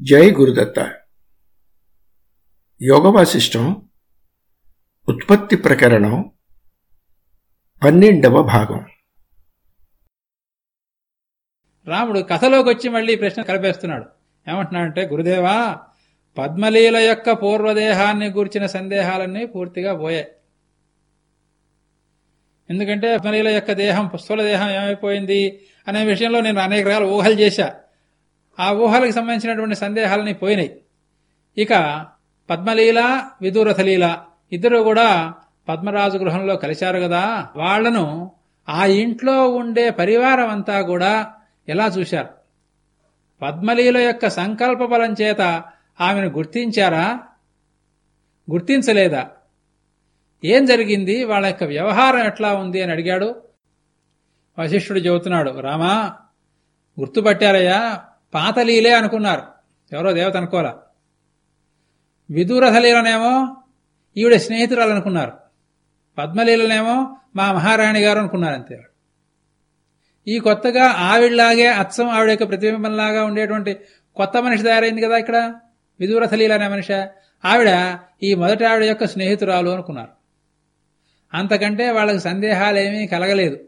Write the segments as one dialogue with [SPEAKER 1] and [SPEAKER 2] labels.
[SPEAKER 1] జై గురుదత్త. యోగవాసిష్టం ఉత్పత్తి ప్రకరణం పన్నెండవ భాగం.
[SPEAKER 2] రాముడు కథలోకి వచ్చి మళ్ళీ ఈ ప్రశ్న కలిపేస్తున్నాడు. ఏమంటున్నాడంటే గురుదేవా పద్మలీల యొక్క పూర్వదేహాన్ని గూర్చిన సందేహాలన్నీ పూర్తిగా పోయాయి. ఎందుకంటే పద్మలీల యొక్క దేహం స్థూల దేహం ఏమైపోయింది అనే విషయంలో నేను అనేక రకాల ఊహలు చేశా. ఆ ఊహలకు సంబంధించినటువంటి సందేహాలని పోయినాయి. ఇక పద్మలీల విదూరథలీల ఇద్దరు కూడా పద్మరాజు గృహంలో కలిశారు కదా. వాళ్ళను ఆ ఇంట్లో ఉండే పరివారం అంతా కూడా ఎలా చూశారు? పద్మలీల యొక్క సంకల్ప బలం చేత ఆమెను గుర్తించారా? గుర్తించలేదా? ఏం జరిగింది? వాళ్ళ యొక్క వ్యవహారం ఎట్లా ఉంది అని అడిగాడు. వశిష్ఠుడు చెబుతున్నాడు రామా గుర్తుపట్టారయ్యా పాతలీలే అనుకున్నారు. ఎవరో దేవత అనుకోలా విదూరథలీలనేమో ఈవిడ స్నేహితురాలు అనుకున్నారు. పద్మలీలనేమో మా మహారాణి గారు అనుకున్నారు అంతే ఈ కొత్తగా ఆవిడలాగే అచ్చం ఆవిడ యొక్క ప్రతిబింబంలాగా ఉండేటువంటి కొత్త మనిషి తయారైంది కదా ఇక్కడ? విదూరథలీల అనే మనిషి. ఆవిడ ఈ మొదటి ఆవిడ యొక్క స్నేహితురాలు అనుకున్నారు. అంతకంటే వాళ్ళకి సందేహాలేమీ కలగలేదు.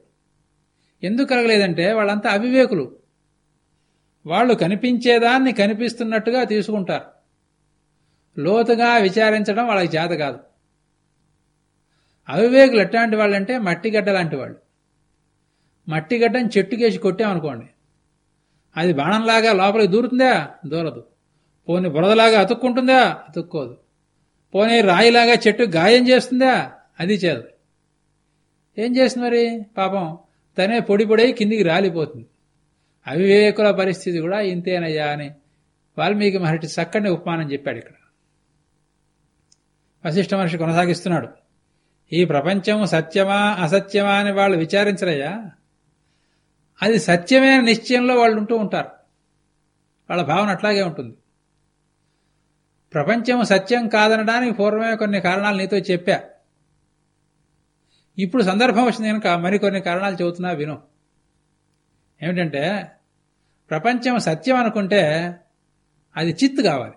[SPEAKER 2] ఎందుకు కలగలేదంటే వాళ్ళంతా అవివేకులు. వాళ్ళు కనిపించేదాన్ని కనిపిస్తున్నట్టుగా తీసుకుంటారు. లోతుగా విచారించడం వాళ్ళకి చేత కాదు. అవివేకులు ఎట్లాంటి వాళ్ళంటే మట్టిగడ్డ లాంటి వాళ్ళు. మట్టిగడ్డని చెట్టుకేసి కొట్టామనుకోండి. అది బాణంలాగా లోపలికి దూరుతుందా? దూరదు. పోని బురదలాగా అతుక్కుంటుందా? అతుక్కోదు. పోనీ రాయిలాగా చెట్టు గాయం చేస్తుందా? అది చేదు. ఏం చేస్తుంది మరి? పాపం తనే పొడి పొడి కిందికి రాలిపోతుంది. అవివేకుల పరిస్థితి కూడా ఇంతేనయ్యా అని వాల్మీకి మహర్షి చక్కని ఉపమానం చెప్పాడు ఇక్కడ. వశిష్ఠ మహర్షి కొనసాగిస్తున్నాడు. ఈ ప్రపంచం సత్యమా అసత్యమా అని వాళ్ళు విచారించరయ్యా. అది సత్యమే నిశ్చయంలో వాళ్ళు ఉంటూ ఉంటారు. వాళ్ళ భావన అట్లాగే ఉంటుంది. ప్రపంచం సత్యం కాదనడానికి పూర్వమే కొన్ని కారణాలు నీతో చెప్పా. ఇప్పుడు సందర్భం వచ్చింది కనుక మరికొన్ని కారణాలు చెబుతున్నా విను. ఏమిటంటే ప్రపంచం సత్యం అనుకుంటే అది చిత్ కావాలి.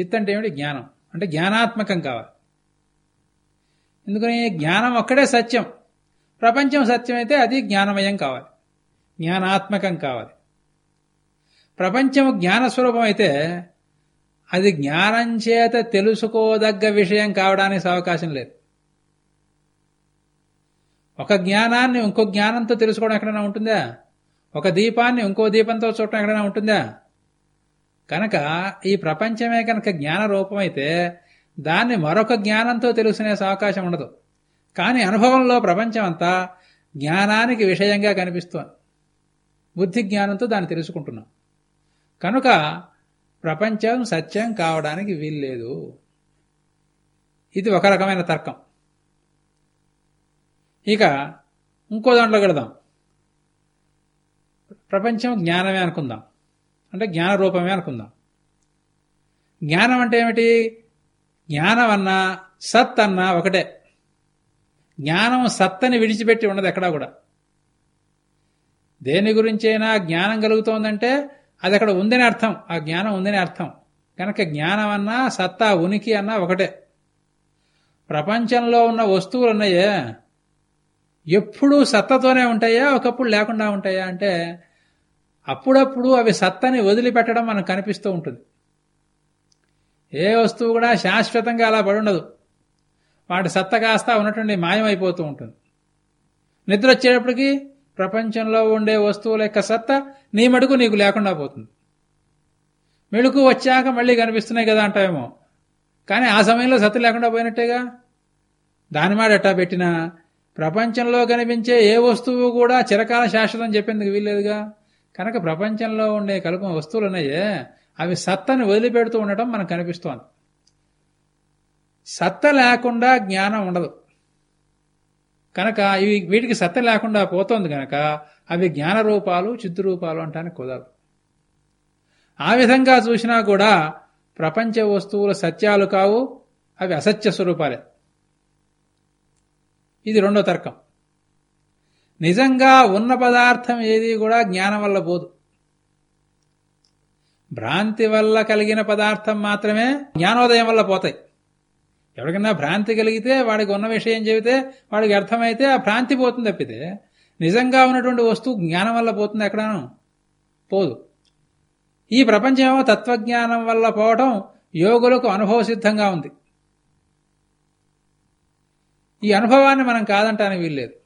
[SPEAKER 2] చిత్ అంటే ఏమిటి? జ్ఞానం. అంటే జ్ఞానాత్మకం కావాలి. ఎందుకని? జ్ఞానం ఒక్కడే సత్యం. ప్రపంచం సత్యమైతే అది జ్ఞానమయం కావాలి. జ్ఞానాత్మకం కావాలి. ప్రపంచం జ్ఞానస్వరూపం అయితే అది జ్ఞానం చేత తెలుసుకోదగ్గ విషయం కావడానికి అవకాశం లేదు. ఒక జ్ఞానాన్ని ఇంకో జ్ఞానంతో తెలుసుకోవడం ఎక్కడైనా ఉంటుందా? ఒక దీపాన్ని ఇంకో దీపంతో చూడటం ఎక్కడైనా ఉంటుందా? కనుక ఈ ప్రపంచమే కనుక జ్ఞాన రూపమైతే దాన్ని మరొక జ్ఞానంతో తెలుసుకునే అవకాశం ఉండదు. కానీ అనుభవంలో ప్రపంచం అంతా జ్ఞానానికి విషయంగా కనిపిస్తోంది. బుద్ధి జ్ఞానంతో దాన్ని తెలుసుకుంటున్నాం. కనుక ప్రపంచం సత్యం కావడానికి వీల్లేదు. ఇది ఒక రకమైన తర్కం. ఇక ఇంకో దాంట్లో కడదాం ప్రపంచం జ్ఞానమే అనుకుందాం. అంటే జ్ఞాన రూపమే అనుకుందాం. జ్ఞానం అంటే ఏమిటి? జ్ఞానం అన్నా సత్ అన్నా ఒకటే. జ్ఞానం సత్తని విడిచిపెట్టి ఉండదు ఎక్కడా కూడా. దేని గురించైనా జ్ఞానం కలుగుతోందంటే అది అక్కడ ఉందని అర్థం. ఆ జ్ఞానం ఉందని అర్థం. కనుక జ్ఞానం అన్నా సత్తా ఉనికి అన్నా ఒకటే. ప్రపంచంలో ఉన్న వస్తువులు ఉన్నాయే ఎప్పుడూ సత్తతోనే ఉంటాయా? ఒకప్పుడు లేకుండా ఉంటాయా? అంటే అప్పుడప్పుడు అవి సత్తని వదిలిపెట్టడం మనకు కనిపిస్తూ ఉంటుంది. ఏ వస్తువు కూడా శాశ్వతంగా అలా పడుండదు వాటి సత్త కాస్త ఉన్నటువంటి మాయమైపోతూ ఉంటుంది. నిద్ర వచ్చేటప్పటికి ప్రపంచంలో ఉండే వస్తువుల యొక్క సత్త నీ మడుకు నీకు లేకుండా పోతుంది. మెడుకు వచ్చాక మళ్ళీ కనిపిస్తున్నాయి కదా అంటావేమో. కానీ ఆ సమయంలో సత్తు లేకుండా పోయినట్టేగా? దాని మాట ఎట్టా పెట్టినా ప్రపంచంలో కనిపించే ఏ వస్తువు కూడా చిరకాల శాశ్వతం చెప్పేందుకు వీల్లేదుగా? కనుక ప్రపంచంలో ఉండే కలుపు వస్తువులు ఉన్నాయే అవి సత్తని వదిలిపెడుతూ ఉండటం మనకు కనిపిస్తోంది. సత్త లేకుండా జ్ఞానం ఉండదు. కనుక ఇవి వీటికి సత్త లేకుండా పోతోంది కనుక అవి జ్ఞాన రూపాలు చిత్తు రూపాలు అంటానికి కుదరదు. ఆ విధంగా చూసినా కూడా ప్రపంచ వస్తువుల సత్యాలు కావు అవి అసత్య స్వరూపాలే. ఇది రెండో తర్కం. నిజంగా ఉన్న పదార్థం ఏది కూడా జ్ఞానం వల్ల పోదు. భ్రాంతి వల్ల కలిగిన పదార్థం మాత్రమే జ్ఞానోదయం వల్ల పోతాయి. ఎవరికైనా భ్రాంతి కలిగితే వాడికి ఉన్న విషయం చెబితే వాడికి అర్థమైతే ఆ భ్రాంతి పోతుంది తప్పితే నిజంగా ఉన్నటువంటి వస్తువు జ్ఞానం వల్ల పోతుంది ఎక్కడాను? పోదు. ఈ ప్రపంచమేమో తత్వజ్ఞానం వల్ల పోవటం యోగులకు అనుభవ సిద్ధంగా ఉంది. ఈ అనుభవాన్ని మనం కాదంటానికి వీల్లేదు.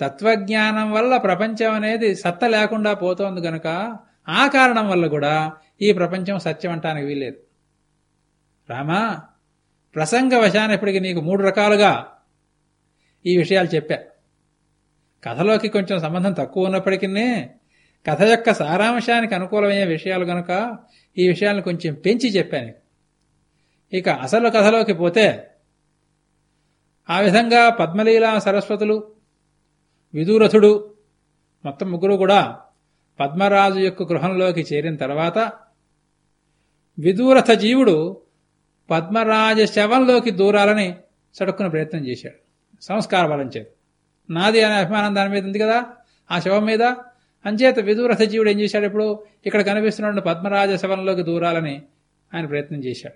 [SPEAKER 2] తత్వజ్ఞానం వల్ల ప్రపంచం అనేది సత్త లేకుండా పోతోంది గనక ఆ కారణం వల్ల కూడా ఈ ప్రపంచం సత్యం అంటానికి వీల్లేదు. రామా ప్రసంగవశాన ఇప్పటికి నీకు మూడు రకాలుగా ఈ విషయాలు చెప్పా. కథలోకి కొంచెం సంబంధం తక్కువ ఉన్నప్పటికీ కథ యొక్క సారాంశానికి అనుకూలమయ్యే విషయాలు గనక ఈ విషయాలను కొంచెం పెంచి చెప్పాను ఇక అసలు కథలోకి పోతే ఆ విధంగా పద్మలీలా సరస్వతులు విదూరథుడు మొత్తం ముగ్గురు కూడా పద్మరాజు యొక్క గృహంలోకి చేరిన తర్వాత విదూరథ జీవుడు పద్మరాజ శవంలోకి దూరాలని చడుక్కున ప్రయత్నం చేశాడు. సంస్కార బలం చేత. నాది అనే అభిమానం దాని మీద ఉంది కదా ఆ శవం మీద. అంచేత విదూరథ జీవుడు ఏం చేశాడు ఇప్పుడు? ఇక్కడ కనిపిస్తున్న పద్మరాజ శవంలోకి దూరాలని ఆయన ప్రయత్నం చేశాడు.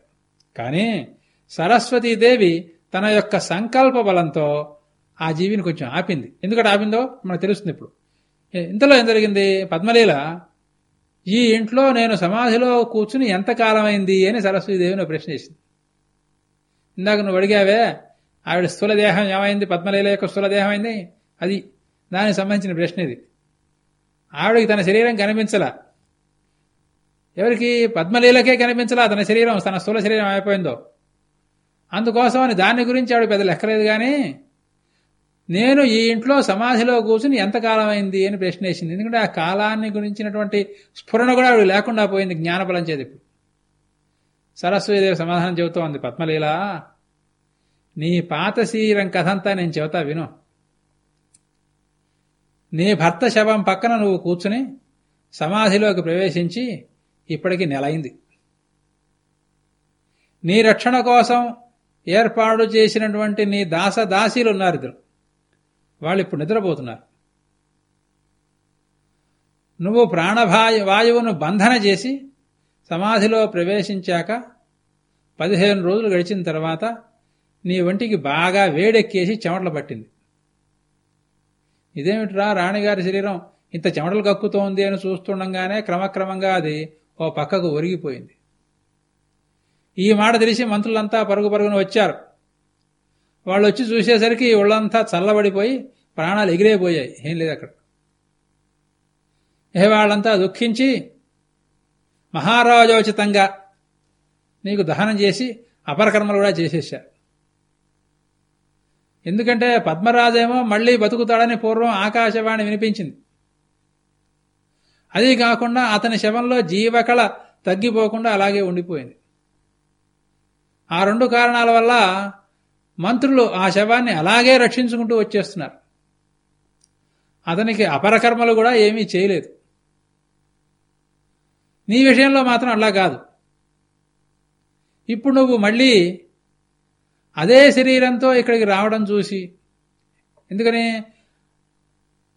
[SPEAKER 2] కానీ సరస్వతీదేవి తన యొక్క సంకల్ప బలంతో ఆ జీవిని కొంచెం ఆపింది. ఎందుకంటే ఆపిందో? మనకు తెలుస్తుంది ఇప్పుడు. ఇంతలో ఏం జరిగింది? పద్మలీల ఈ ఇంట్లో నేను సమాధిలో కూర్చుని ఎంతకాలమైంది అని సరస్వతీదేవిని ప్రశ్న చేసింది. ఇందాక నువ్వు అడిగావే ఆవిడ స్థూల దేహం ఏమైంది? పద్మలీల యొక్క స్థూల దేహం అయింది అది దానికి సంబంధించిన ప్రశ్న ఇది. ఆవిడకి తన శరీరం కనిపించలా. ఎవరికి? పద్మలీలకే కనిపించలా. తన శరీరం తన స్థూల శరీరం అయిపోయిందో. అందుకోసం అని దాని గురించి ఆవిడ పెద్ద లెక్కలేదు కానీ నేను ఈ ఇంట్లో సమాధిలో కూర్చుని ఎంతకాలమైంది అని ప్రశ్న వేసింది ఎందుకంటే ఆ కాలాన్ని గురించినటువంటి స్ఫురణ కూడా ఆవిడ లేకుండా పోయింది జ్ఞానబలం చేతి ఇప్పుడు. సరస్వతీదేవి సమాధానం చెబుతోంది పద్మలీల. నీ పాతశీరం కథంతా నేను చెబుతా విను. నీ భర్త శవం పక్కన నువ్వు కూర్చుని సమాధిలోకి ప్రవేశించి ఇప్పటికి నెలైంది. నీ రక్షణ కోసం ఏర్పాటు చేసినటువంటి నీ దాస దాసీలు ఉన్నారు ఇద్దరు. వాళ్ళు ఇప్పుడు నిద్రపోతున్నారు. నువ్వు ప్రాణభాయు వాయువును బంధన చేసి సమాధిలో ప్రవేశించాక పదిహేను రోజులు గడిచిన తర్వాత నీ ఒంటికి బాగా వేడెక్కేసి చెమటలు పట్టింది. ఇదేమిట్రా రాణిగారి శరీరం? ఇంత చెమటలు కక్కుతోంది అని చూస్తుండగానే క్రమక్రమంగా అది ఓ పక్కకు ఒరిగిపోయింది. ఈ మాట తెలిసి మంత్రులంతా పరుగు పరుగున వచ్చారు. వాళ్ళు వచ్చి చూసేసరికి ఒళ్ళంతా చల్లబడిపోయి ప్రాణాలు ఎగిరైపోయాయి. ఏం లేదు అక్కడ. ఏ వాళ్ళంతా దుఃఖించి మహారాజోచితంగా నీకు దహనం చేసి అపరకర్మలు కూడా చేసేశారు ఎందుకంటే పద్మరాజేమో మళ్ళీ బతుకుతాడని పూర్వం ఆకాశవాణి వినిపించింది. అది కాకుండా అతని శవంలో జీవకళ తగ్గిపోకుండా అలాగే ఉండిపోయింది. ఆ రెండు కారణాల వల్ల మంత్రులు ఆ శవాన్ని అలాగే రక్షించుకుంటూ వచ్చేస్తున్నారు. అతనికి అపరకర్మలు కూడా ఏమీ చేయలేదు. నీ విషయంలో మాత్రం అలా కాదు. ఇప్పుడు నువ్వు మళ్ళీ అదే శరీరంతో ఇక్కడికి రావడం చూసి ఎందుకని?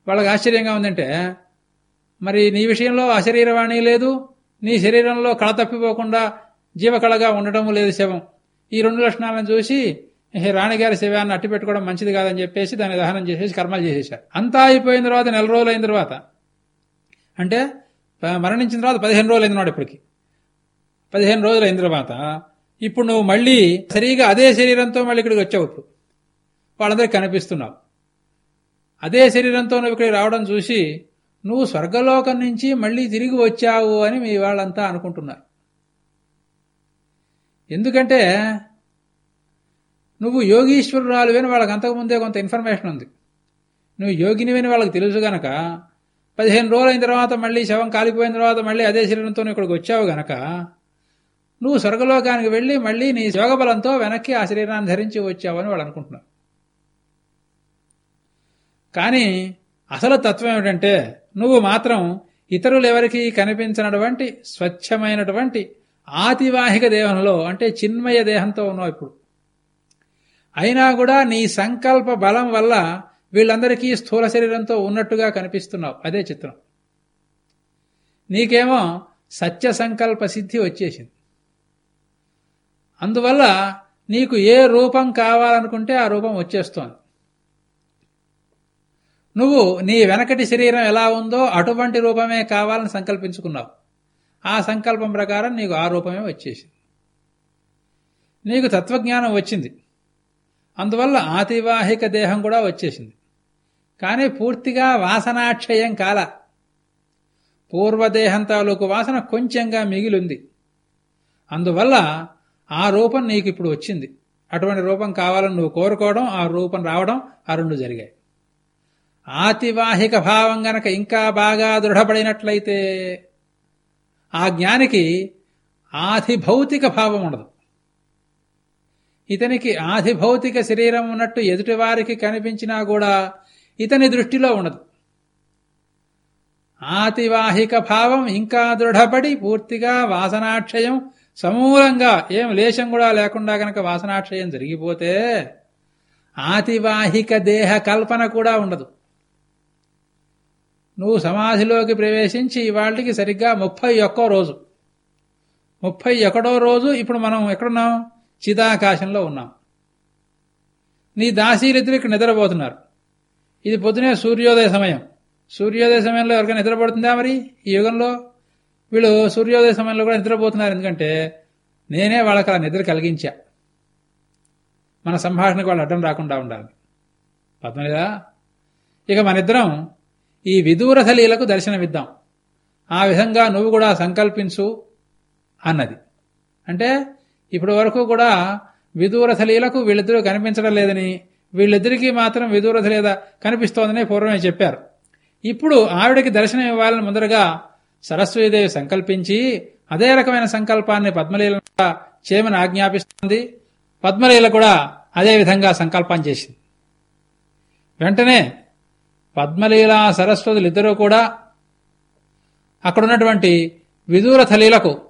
[SPEAKER 2] వాళ్ళకి ఆశ్చర్యంగా ఉందంటే మరి నీ విషయంలో అశరీరవాణి లేదు నీ శరీరంలో కళ తప్పిపోకుండా జీవకళగా ఉండటం లేదు శవం. ఈ రెండు లక్షణాలను చూసి రాణిగారి శివాన్ని అట్టి పెట్టుకోవడం మంచిది కాదని చెప్పేసి దాన్ని దహనం చేసేసి కర్మలు చేసేసారు అంతా అయిపోయిన తర్వాత నెల రోజులు అయిన తర్వాత అంటే మరణించిన తర్వాత పదిహేను రోజులు అయింది ఇప్పటికి. పదిహేను రోజులు అయిన తర్వాత ఇప్పుడు నువ్వు మళ్ళీ సరిగా అదే శరీరంతో మళ్ళీ ఇక్కడికి వచ్చావు ఇప్పుడు. వాళ్ళందరికీ కనిపిస్తున్నావు. అదే శరీరంతో నువ్వు ఇక్కడికి రావడం చూసి నువ్వు స్వర్గలోకం నుంచి మళ్ళీ తిరిగి వచ్చావు అని మీ వాళ్ళంతా అనుకుంటున్నారు. ఎందుకంటే నువ్వు యోగీశ్వరురాలు అని వాళ్ళకి అంతకుముందే కొంత ఇన్ఫర్మేషన్ ఉంది. నువ్వు యోగినివని వాళ్ళకి తెలుసు గనక పదిహేను రోజులైన తర్వాత మళ్ళీ శవం కాలిపోయిన తర్వాత మళ్ళీ అదే శరీరంతో ఇక్కడికి వచ్చావు గనక నువ్వు స్వర్గలోకానికి వెళ్ళి మళ్ళీ నీ యోగబలంతో వెనక్కి ఆ శరీరాన్ని ధరించి వచ్చావని వాళ్ళు అనుకుంటున్నారు. కానీ అసలు తత్వం ఏమిటంటే నువ్వు మాత్రం ఇతరులు ఎవరికి కనిపించినటువంటి స్వచ్ఛమైనటువంటి ఆతివాహిక దేహంలో అంటే చిన్మయ దేహంతో ఉన్నావు ఇప్పుడు. అయినా కూడా నీ సంకల్ప బలం వల్ల వీళ్ళందరికీ స్థూల శరీరంతో ఉన్నట్టుగా కనిపిస్తున్నావు. అదే చిత్రం. నీకేమో సత్య సంకల్ప సిద్ధి వచ్చేసింది. అందువల్ల నీకు ఏ రూపం కావాలనుకుంటే ఆ రూపం వచ్చేస్తోంది. నువ్వు నీ వెనకటి శరీరం ఎలా ఉందో అటువంటి రూపమే కావాలని సంకల్పించుకున్నావు. ఆ సంకల్పం ప్రకారం నీకు ఆ రూపమే వచ్చేసింది. నీకు తత్వజ్ఞానం వచ్చింది. అందువల్ల ఆతివాహిక దేహం కూడా వచ్చేసింది. కానీ పూర్తిగా వాసనాక్షయం కాల. పూర్వదేహం తాలూకు వాసన కొంచెంగా మిగిలింది. అందువల్ల ఆ రూపం నీకు ఇప్పుడు వచ్చింది. అటువంటి రూపం కావాలని నువ్వు కోరుకోవడం ఆ రూపం రావడం ఆ రెండు జరిగాయి. ఆతివాహిక భావం గనక ఇంకా బాగా దృఢపడినట్లయితే ఆ జ్ఞానికి ఆతిభౌతిక భావం ఉండదు. ఇతనికి ఆధిభౌతిక శరీరం ఉన్నట్టు ఎదుటివారికి కనిపించినా కూడా ఇతని దృష్టిలో ఉండదు. ఆతివాహిక భావం ఇంకా దృఢపడి పూర్తిగా వాసనాక్షయం సమూలంగా ఏం లేశం కూడా లేకుండా గనక వాసనాక్షయం జరిగిపోతే ఆతివాహిక దేహ కల్పన కూడా ఉండదు. నువ్వు సమాధిలోకి ప్రవేశించి ఇవాళకి సరిగ్గా ముప్పై ఒక్కో రోజు. ముప్పై ఒకటో రోజు ఇప్పుడు మనం ఎక్కడున్నాం? చిదాకాశంలో ఉన్నాం. నీ దాసీలిద్దరు ఇక్కడ నిద్రపోతున్నారు. ఇది పొద్దునే సూర్యోదయ సమయం. సూర్యోదయ సమయంలో ఎవరికైనా నిద్రపడుతుందా మరి? ఈ యుగంలో వీళ్ళు సూర్యోదయ సమయంలో కూడా నిద్రపోతున్నారు. ఎందుకంటే నేనే వాళ్ళకి అలా నిద్ర కలిగించా. మన సంభాషణకు వాళ్ళు అడ్డం రాకుండా ఉండాలి. పద్మలేదా ఇక మనిద్దరం ఈ విదూరథ లీలకు దర్శనమిద్దాం. ఆ విధంగా నువ్వు కూడా సంకల్పించు అన్నది. అంటే ఇప్పటి వరకు కూడా విదూరథలీలకు వీళ్ళిద్దరూ కనిపించడం లేదని వీళ్ళిద్దరికీ మాత్రం విదూరథ లేదా కనిపిస్తోందని పూర్వమే చెప్పారు. ఇప్పుడు ఆవిడకి దర్శనం ఇవ్వాలని ముందరగా సరస్వతీదేవి సంకల్పించి అదే రకమైన సంకల్పాన్ని పద్మలీల చేయమని ఆజ్ఞాపిస్తుంది. పద్మలీల కూడా అదే విధంగా సంకల్పం చేసింది. వెంటనే పద్మలీల సరస్వతులు ఇద్దరూ కూడా అక్కడున్నటువంటి విదూరథలీలకు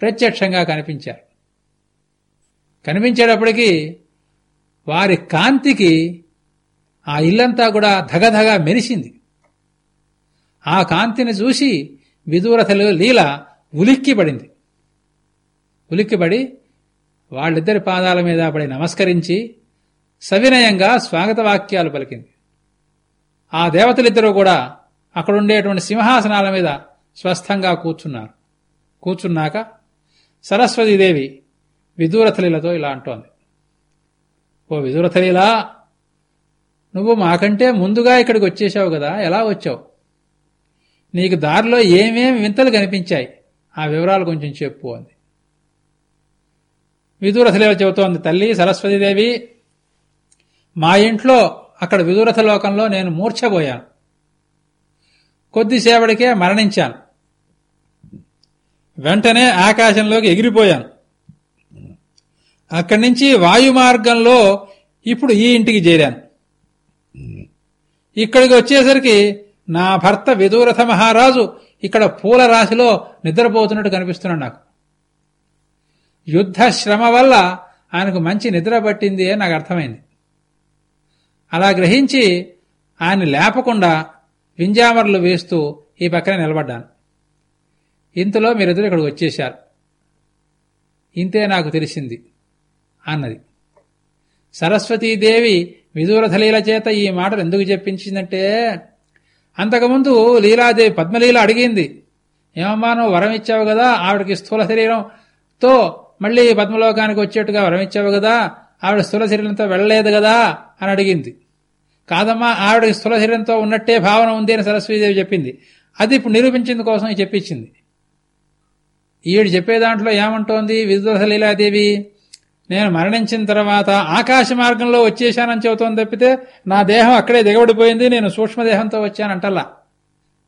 [SPEAKER 2] ప్రత్యక్షంగా కనిపించారు. కనిపించేటప్పటికీ వారి కాంతికి ఆ ఇల్లంతా కూడా ధగధగ మెరిసింది. ఆ కాంతిని చూసి విదూరథలు లీల ఉలిక్కిపడింది. ఉలిక్కిపడి వాళ్ళిద్దరి పాదాల మీద పడి నమస్కరించి సవినయంగా స్వాగత వాక్యాలు పలికింది. ఆ దేవతలిద్దరూ కూడా అక్కడుండేటువంటి సింహాసనాల మీద స్వస్థంగా కూర్చున్నారు. కూర్చున్నాక సరస్వతీదేవి విదూరథలీలతో ఇలా అంటోంది. ఓ విదూరథలీలా నువ్వు మాకంటే ముందుగా ఇక్కడికి వచ్చేసావు కదా ఎలా వచ్చావు? నీకు దారిలో ఏమేమి వింతలు కనిపించాయి? ఆ వివరాలు కొంచెం చెప్పు అంది. విదూరథలీల చెబుతోంది తల్లి సరస్వతీదేవి మా ఇంట్లో అక్కడ విదూరథ లోకంలో నేను మూర్ఛపోయాను. కొద్దిసేపటికే మరణించాను. వెంటనే ఆకాశంలోకి ఎగిరిపోయాను. అక్కడి నుంచి వాయు మార్గంలో ఇప్పుడు ఈ ఇంటికి చేరాను. ఇక్కడికి వచ్చేసరికి నా భర్త విదూరథ మహారాజు ఇక్కడ పూల రాశిలో నిద్రపోతున్నట్టు కనిపిస్తున్నాడు నాకు. యుద్ధ శ్రమ వల్ల ఆయనకు మంచి నిద్ర పట్టింది అని నాకు అర్థమైంది. అలా గ్రహించి ఆయన లేపకుండా వింజామర్లు వేస్తూ ఈ పక్కన నిలబడ్డాను. ఇంతలో మీరిద్దరు ఇక్కడికి వచ్చేశారు. ఇంతే నాకు తెలిసింది. అన్నది. సరస్వతీదేవి విదూరథలీల చేత ఈ మాటలు ఎందుకు చెప్పించిందంటే అంతకుముందు లీలాదేవి పద్మలీల అడిగింది ఏమమ్మా నువ్వు వరం ఇచ్చావు కదా ఆవిడకి స్థూల శరీరంతో మళ్ళీ పద్మలోకానికి వచ్చేట్టుగా వరం ఇచ్చావు కదా ఆవిడ స్థూల శరీరంతో వెళ్ళలేదు కదా అని అడిగింది. కాదమ్మా ఆవిడకి స్థూల శరీరంతో ఉన్నట్టే భావన ఉంది అని సరస్వతీదేవి చెప్పింది. అది ఇప్పుడు నిరూపించింది కోసం చెప్పించింది. ఈవిడ చెప్పే దాంట్లో ఏమంటోంది విదురథ లీలాదేవి నేను మరణించిన తర్వాత ఆకాశ మార్గంలో వచ్చేశానని చెబుతోంది తప్పితే నా దేహం అక్కడే దిగబడిపోయింది నేను సూక్ష్మదేహంతో వచ్చానంటల్లా.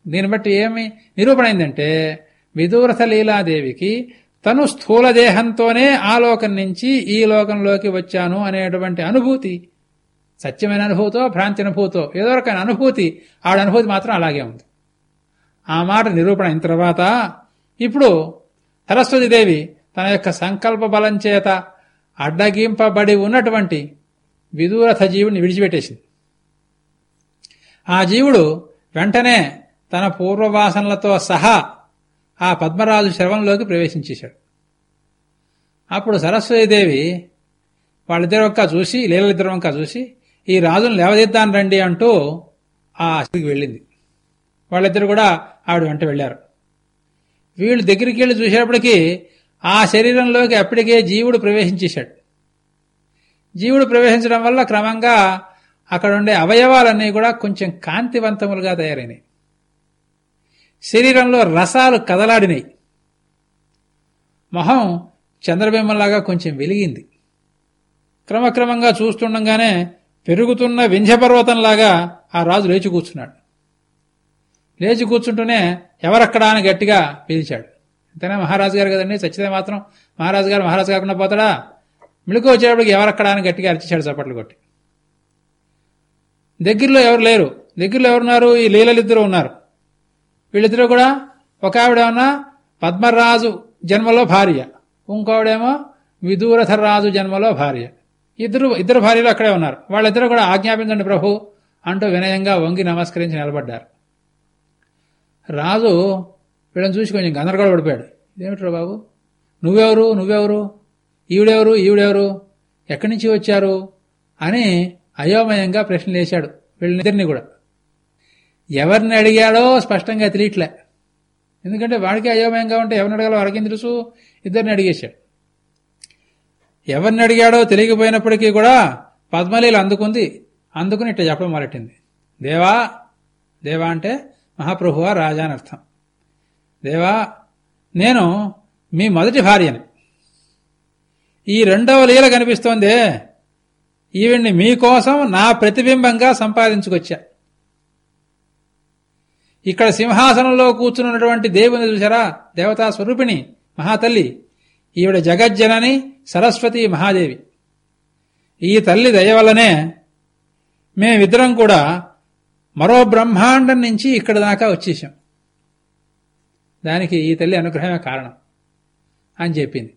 [SPEAKER 2] దీన్ని బట్టి ఏమి నిరూపణైందంటే విదూరత విదూరథ లీలాదేవికి తను స్థూల దేహంతోనే ఆ లోకం నుంచి ఈ లోకంలోకి వచ్చాను అనేటువంటి అనుభూతి సత్యమైన అనుభూతో భ్రాంతి అనుభూతో ఏదో రకమైన అనుభూతి ఆడ అనుభూతి మాత్రం అలాగే ఉంది. ఆ మాట నిరూపణ అయిన తర్వాత ఇప్పుడు సరస్వతీదేవి తన యొక్క సంకల్ప బలం చేత అడ్డగింపబడి ఉన్నటువంటి విదూరథ జీవుడిని విడిచిపెట్టేసింది. ఆ జీవుడు వెంటనే తన పూర్వవాసనలతో సహా ఆ పద్మరాజు శవంలోకి ప్రవేశించేశాడు. అప్పుడు సరస్వతీదేవి వాళ్ళిద్దరు ఒక్క చూసి లీలలిద్దరు వంక చూసి ఈ రాజును లేవదీద్దాను రండి అంటూ ఆ అసలుకి వెళ్ళింది. వాళ్ళిద్దరు కూడా ఆవిడ వెంట వెళ్ళారు. వీళ్ళు దగ్గరికి వెళ్ళి చూసేటప్పటికీ ఆ శరీరంలోకి అప్పటికే జీవుడు ప్రవేశించేశాడు. జీవుడు ప్రవేశించడం వల్ల క్రమంగా అక్కడ ఉండే అవయవాలన్నీ కూడా కొంచెం కాంతివంతములుగా తయారైనాయి. శరీరంలో రసాలు కదలాడినాయి. మొహం చంద్రబింబంలాగా కొంచెం వెలిగింది. క్రమక్రమంగా చూస్తుండగానే పెరుగుతున్న వింధ్యపర్వతంలాగా ఆ రాజు లేచి కూర్చున్నాడు. లేచి కూర్చుంటూనే ఎవరక్కడా అని గట్టిగా పిలిచాడు. అంతేనా మహారాజు గారు కదండి చచ్చితే మాత్రం మహారాజు గారు మహారాజు కాకుండా పోతాడా? మిళుకు వచ్చేటప్పటికి ఎవరక్కడా అని గట్టిగా అరిచేశాడు చప్పట్లు కొట్టి. దగ్గరలో ఎవరు లేరు? దగ్గరలో ఎవరున్నారు ఈ లీలలిద్దరూ ఉన్నారు. వీళ్ళిద్దరూ కూడా ఒక ఆవిడేమన్నా పద్మరాజు జన్మలో భార్య ఇంకోవిడేమో విదూరథరాజు జన్మలో భార్య. ఇద్దరు ఇద్దరు భార్యలు అక్కడే ఉన్నారు. వాళ్ళిద్దరూ కూడా ఆజ్ఞాపించండి ప్రభు అంటూ వినయంగా వంగి నమస్కరించి నిలబడ్డారు. రాజు వీళ్ళని చూసి కొంచెం గందరగోళ పడిపోయాడు. ఇదేమిట్రా బాబు? నువ్వెవరు? నువ్వెవరు? ఈవిడెవరు? ఈవిడెవరు? ఎక్కడి నుంచి వచ్చారు? అని అయోమయంగా ప్రశ్నలు వేశాడు వీళ్ళనిద్దరిని కూడా. ఎవరిని అడిగాడో స్పష్టంగా తెలియట్లే. ఎందుకంటే వాడికి అయోమయంగా ఉంటే ఎవరిని అడగాలో వాడికి తెలుసు? ఇద్దరిని అడిగేశాడు. ఎవరిని అడిగాడో తెలియకపోయినప్పటికీ కూడా పద్మలీలు అందుకుంది. అందుకుని ఇట్లా చెప్పడం మొదలెట్టింది. దేవా దేవా అంటే మహాప్రభువా రాజా అని అర్థం. దేవా నేను మీ మొదటి భార్యని. ఈ రెండవ లీల కనిపిస్తోందే. ఈవిడ్ని మీకోసం నా ప్రతిబింబంగా సంపాదించుకొచ్చా. ఇక్కడ సింహాసనంలో కూర్చున్నటువంటి దేవుని చూసారా దేవతా స్వరూపిణి మహాతల్లి. ఈవిడ జగజ్జనని సరస్వతి మహాదేవి. ఈ తల్లి దయ వల్లనే మేమిద్దరం కూడా మరో బ్రహ్మాండం నుంచి ఇక్కడ దాకా వచ్చేసాం దానికి ఈ తల్లి అనుగ్రహమే కారణం అని చెప్పింది.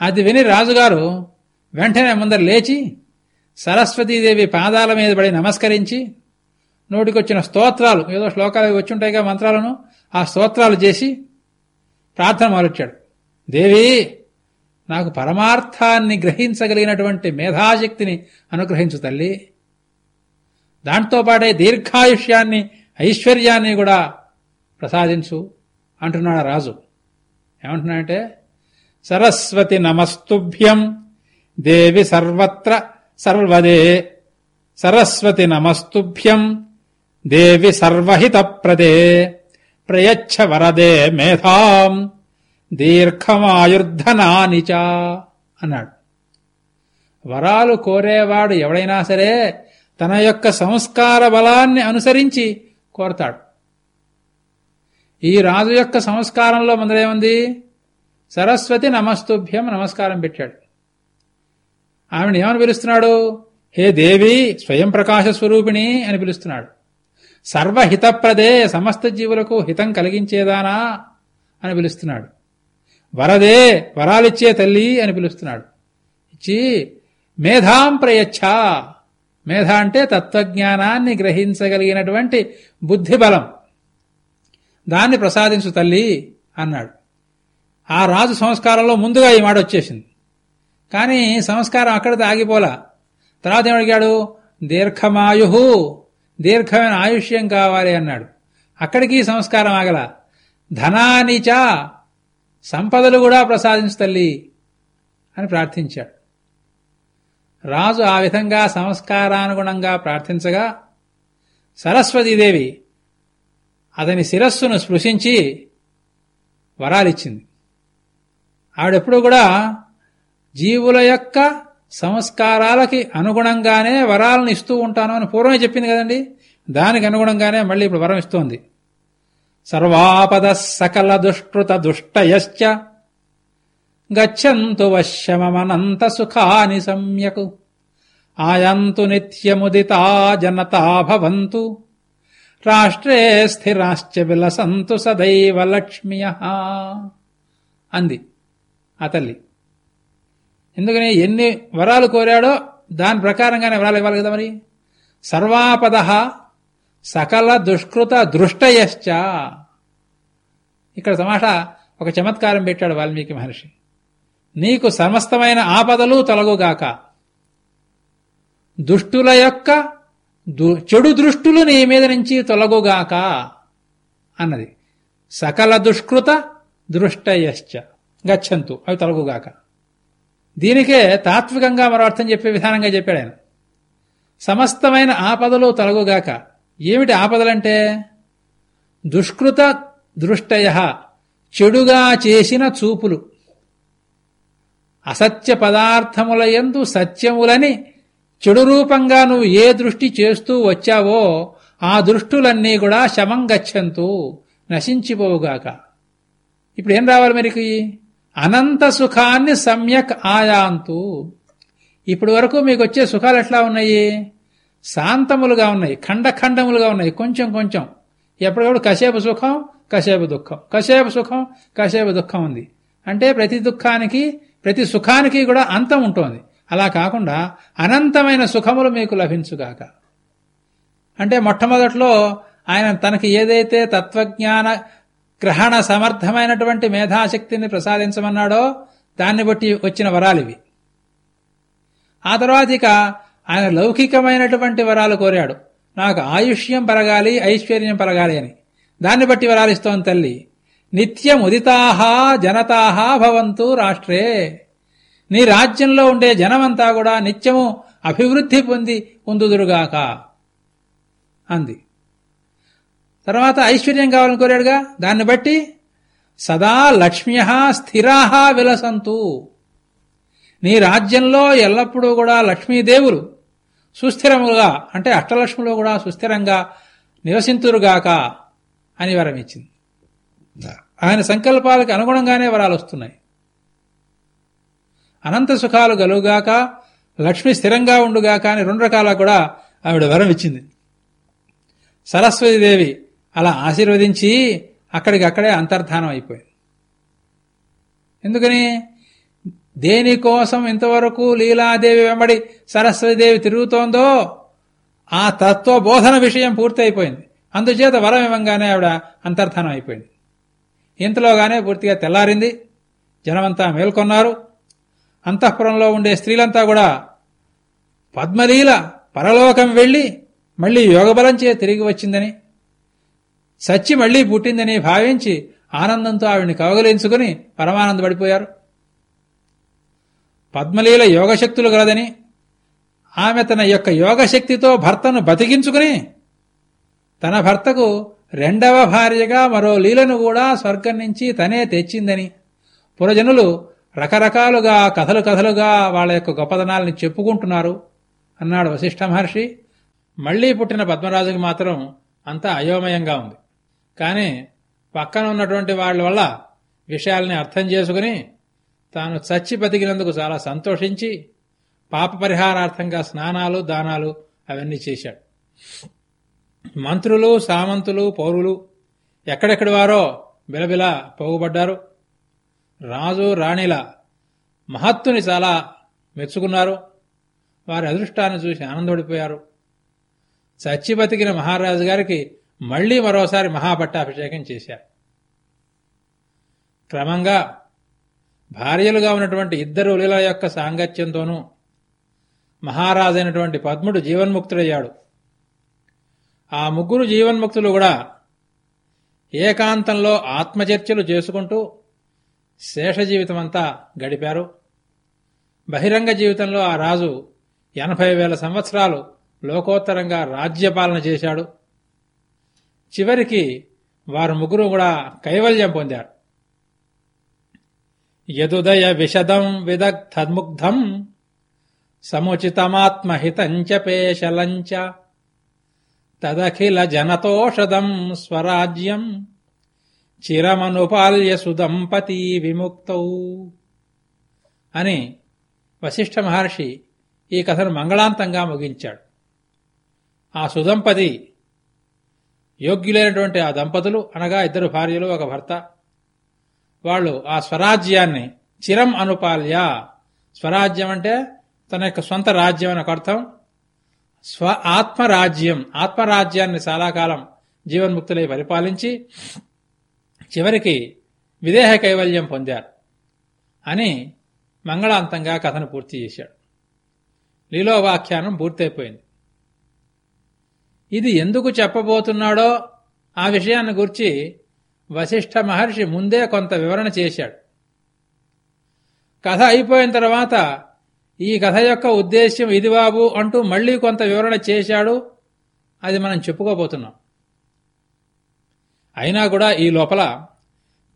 [SPEAKER 2] అది విని రాజుగారు వెంటనే ముందర లేచి సరస్వతీదేవి పాదాల మీద పడి నమస్కరించి నోటికొచ్చిన స్తోత్రాలు ఏదో శ్లోకాలు వచ్చుంటాయిగా మంత్రాలను ఆ స్తోత్రాలు చేసి ప్రార్థన మొదలెట్టాడు దేవి నాకు పరమార్థాన్ని గ్రహించగలిగినటువంటి మేధాశక్తిని అనుగ్రహించు తల్లి. దాంతోపాటే దీర్ఘాయుష్యాన్ని ఐశ్వర్యాన్ని కూడా ప్రసాదించు అంటున్నాడు రాజు. ఏమంటున్నాడంటే సరస్వతి నమస్తుభ్యం దేవి సర్వత్ర సర్వదే. సరస్వతి నమస్తుభ్యం దేవి సర్వహితప్రదే. ప్రయచ్ఛ వరదే మేధాం దీర్ఘమాయుర్ధనానిచ అన్నాడు. వరాలు కోరేవాడు ఎవడైనా సరే తన యొక్క సంస్కార బలాన్ని అనుసరించి కోరతాడు. ఈ రాజు యొక్క సంస్కారంలో ముందరేముంది సరస్వతి నమస్తుభ్యం నమస్కారం పెట్టాడు. ఆమెను ఏమని పిలుస్తున్నాడు? హే దేవి స్వయం ప్రకాశ స్వరూపిణి అని పిలుస్తున్నాడు. సర్వహితప్రదే సమస్త జీవులకు హితం కలిగించేదానా అని పిలుస్తున్నాడు. వరదే వరాలిచ్చే తల్లి అని పిలుస్తున్నాడు. ఇచ్చి మేధాం ప్రయచ్ఛ మేధ అంటే తత్వజ్ఞానాన్ని గ్రహించగలిగినటువంటి బుద్ధిబలం. దాన్ని ప్రసాదించు తల్లి అన్నాడు. ఆ రాజు సంస్కారంలో ముందుగా ఈ మాట వచ్చేసింది. కానీ సంస్కారం అక్కడితో ఆగిపోలా. తర్వాత ఏమడిగాడు దీర్ఘమాయు దీర్ఘమైన ఆయుష్యం కావాలి అన్నాడు. అక్కడికి సంస్కారం ఆగల. ధనానిచ సంపదలు కూడా ప్రసాదించు తల్లి అని ప్రార్థించాడు. రాజు ఆ విధంగా సంస్కారానుగుణంగా ప్రార్థించగా సరస్వతీదేవి అతని శిరస్సును స్పృశించి వరాలిచ్చింది. ఆవిడెప్పుడు కూడా జీవుల యొక్క సంస్కారాలకి అనుగుణంగానే వరాలను ఇస్తూ ఉంటాను అని పూర్వమే చెప్పింది కదండి. దానికి అనుగుణంగానే మళ్ళీ ఇప్పుడు వరం ఇస్తోంది. సర్వాపద సకల దుష్కృత దుష్టయశ్చ గచ్చంతు వశ్యమనంత సుఖాని సమ్యకు. ఆయంతు నిత్యముదితా జనతా భవంతు. రాష్ట్రే స్థిరాశ్చ విలసంతు సదైవ లక్ష్మియ అంది ఆ తల్లి. ఎందుకని ఎన్ని వరాలు కోరాడో దాని ప్రకారంగానే వరాలు ఇవ్వాలి కదా మరి? సర్వాపద సకల దుష్కృత దృష్టయశ్చ. ఇక్కడ తమాషా ఒక చమత్కారం పెట్టాడు వాల్మీకి మహర్షి. నీకు సమస్తమైన ఆపదలు తొలగుగాక. దుష్టుల యొక్క చెడు దృష్టులు నీ మీద నుంచి తొలగుగాక అన్నది. సకల దుష్కృత దృష్టయశ్చ. గచ్చంతు అవి తొలగుగాక. దీనికే తాత్వికంగా మరో అర్థం చెప్పే విధానంగా చెప్పాడు ఆయన. సమస్తమైన ఆపదలు తొలగుగాక. ఏమిటి ఆపదలంటే? దుష్కృత దృష్టయ చెడుగా చేసిన చూపులు. అసత్య పదార్థములయందు సత్యములని చెడు రూపంగా నువ్వు ఏ దృష్టి చేస్తూ వచ్చావో ఆ దృష్టులన్నీ కూడా శమం గచ్చంతు నశించిపోవుగాక. ఇప్పుడు ఏం రావాలి మరికి? అనంత సుఖాన్ని సమ్యక్ ఆయాంతు. ఇప్పటి వరకు మీకు వచ్చే సుఖాలు ఎట్లా ఉన్నాయి? శాంతములుగా ఉన్నాయి ఖండఖండములుగా ఉన్నాయి కొంచెం కొంచెం. ఎప్పటికప్పుడు కసేపు సుఖం కసేపు దుఃఖం. కసేపు సుఖం కసేపు దుఃఖం ఉంది. అంటే ప్రతి దుఃఖానికి ప్రతి సుఖానికి కూడా అంతం ఉంటుంది. అలా కాకుండా అనంతమైన సుఖములు మీకు లభించుగాక. అంటే మొట్టమొదట్లో ఆయన తనకి ఏదైతే తత్వజ్ఞాన గ్రహణ సమర్థమైనటువంటి మేధాశక్తిని ప్రసాదించమన్నాడో దాన్ని బట్టి వచ్చిన వరాలివి. ఆ తర్వాత ఇక ఆయన లౌకికమైనటువంటి వరాలు కోరాడు. నాకు ఆయుష్యం పరగాలి ఐశ్వర్యం పరగాలి అని. దాన్ని బట్టి వరాలిస్తోంది తల్లి. నిత్యం ఉదితాహా జనతాహా భవంతు రాష్ట్రే. నీ రాజ్యంలో ఉండే జనమంతా కూడా నిత్యము అభివృద్ధి పొంది ఉందుదురుగాక అంది. తర్వాత ఐశ్వర్యం కావాలని కోరాడుగా? దాన్ని బట్టి సదా లక్ష్మ్య స్థిరాహ విలసంతు. నీ రాజ్యంలో ఎల్లప్పుడూ కూడా లక్ష్మీదేవులు సుస్థిరముగా అంటే అష్టలక్ష్ములు కూడా సుస్థిరంగా నివసింతురుగాక అని వరం ఇచ్చింది ఆయన సంకల్పాలకు అనుగుణంగానే వరాలు వస్తున్నాయి అనంత సుఖాలు గలుగాక లక్ష్మి స్థిరంగా ఉండుగాక అని రెండు రకాల కూడా ఆవిడ వరం ఇచ్చింది సరస్వతీదేవి అలా ఆశీర్వదించి అక్కడికక్కడే అంతర్ధానం అయిపోయింది. ఎందుకని? దేనికోసం ఇంతవరకు లీలాదేవి వెంబడి సరస్వతీదేవి తిరుగుతోందో ఆ తత్వ బోధన విషయం పూర్తయిపోయింది. అందుచేత వరం ఇవ్వంగానే ఆవిడ అంతర్ధానం అయిపోయింది. ఇంతలోగానే పూర్తిగా తెల్లారింది. జనమంతా మేల్కొన్నారు. అంతఃపురంలో ఉండే స్త్రీలంతా కూడా పద్మలీల పరలోకం వెళ్ళి మళ్ళీ యోగబలంచే తిరిగి వచ్చిందని సచ్చి మళ్ళీ పుట్టిందని భావించి ఆనందంతో ఆవిడ్ని కవగలించుకుని పరమానందపడిపోయారు. పద్మలీల యోగశక్తులు గలదని ఆమె తన యొక్క యోగశక్తితో భర్తను బతికించుకుని తన భర్తకు రెండవ భార్యగా మరో లీలను కూడా స్వర్గం నుంచి తనే తెచ్చిందని పురజనులు రకరకాలుగా కథలు కథలుగా వాళ్ళ యొక్క గొప్పదనాలని చెప్పుకుంటున్నారు అన్నాడు వశిష్ఠ మహర్షి. మళ్ళీ పుట్టిన పద్మరాజుకి మాత్రం అంతా అయోమయంగా ఉంది. కానీ పక్కన ఉన్నటువంటి వాళ్ళ వల్ల విషయాల్ని అర్థం చేసుకుని తాను చచ్చి బతికినందుకు చాలా సంతోషించి పాప పరిహారార్థంగా స్నానాలు దానాలు అవన్నీ చేశాడు. మంత్రులు సామంతులు పౌరులు ఎక్కడెక్కడి వారో బిలబిలా పోగుబడ్డారు రాజు రాణిల మహత్తుని చాలా మెచ్చుకున్నారు. వారి అదృష్టాన్ని చూసి ఆనందపడిపోయారు. చచ్చి బతికిన మహారాజు గారికి మళ్ళీ మరోసారి మహాపట్టాభిషేకం చేశారు. క్రమంగా భార్యలుగా ఉన్నటువంటి ఇద్దరు లీల యొక్క సాంగత్యంతోనూ మహారాజైనటువంటి పద్ముడు జీవన్ముక్తుడయ్యాడు. ఆ ముగ్గురు జీవన్ముక్తులు కూడా ఏకాంతంలో ఆత్మచర్చలు చేసుకుంటూ శేష జీవితమంతా గడిపారు. బహిరంగ జీవితంలో ఆ రాజు ఎనభై వేల సంవత్సరాలు లోకోత్తరంగా రాజ్యపాలన చేశాడు. చివరికి వారు ముగ్గురు కూడా కైవల్యం పొందారు. యదుదయ విశదం విదగ్ధముగ్ధం సముచితమాత్మహితంచ పేశలంచ తదఖిల జనతోషదం స్వరాజ్యం చిరమనుపాల్య సుదంపతి విముక్తౌ. అని వశిష్ఠ మహర్షి ఈ కథను మంగళాంతంగా ముగించాడు. ఆ సుదంపతి యోగ్యులైనటువంటి ఆ దంపతులు అనగా ఇద్దరు భార్యలు ఒక భర్త. వాళ్ళు ఆ స్వరాజ్యాన్ని చిరం అనుపాల్య స్వరాజ్యం అంటే తన యొక్క సొంత రాజ్యం అని ఒక అర్థం. స్వ ఆత్మరాజ్యం ఆత్మరాజ్యాన్ని చాలా కాలం జీవన్ముక్తులై పరిపాలించి చివరికి విదేహ కైవల్యం పొందారు అని మంగళాంతంగా కథను పూర్తి చేశాడు. లీలోవాఖ్యానం పూర్తయిపోయింది. ఇది ఎందుకు చెప్పబోతున్నాడో ఆ విషయాన్ని గురించి వశిష్ఠ మహర్షి ముందే కొంత వివరణ చేశాడు. కథ అయిపోయిన తర్వాత ఈ కథ యొక్క ఉద్దేశ్యం ఇది బాబు అంటూ మళ్ళీ కొంత వివరణ చేశాడు అది మనం చెప్పుకోబోతున్నాం. అయినా కూడా ఈ లోపల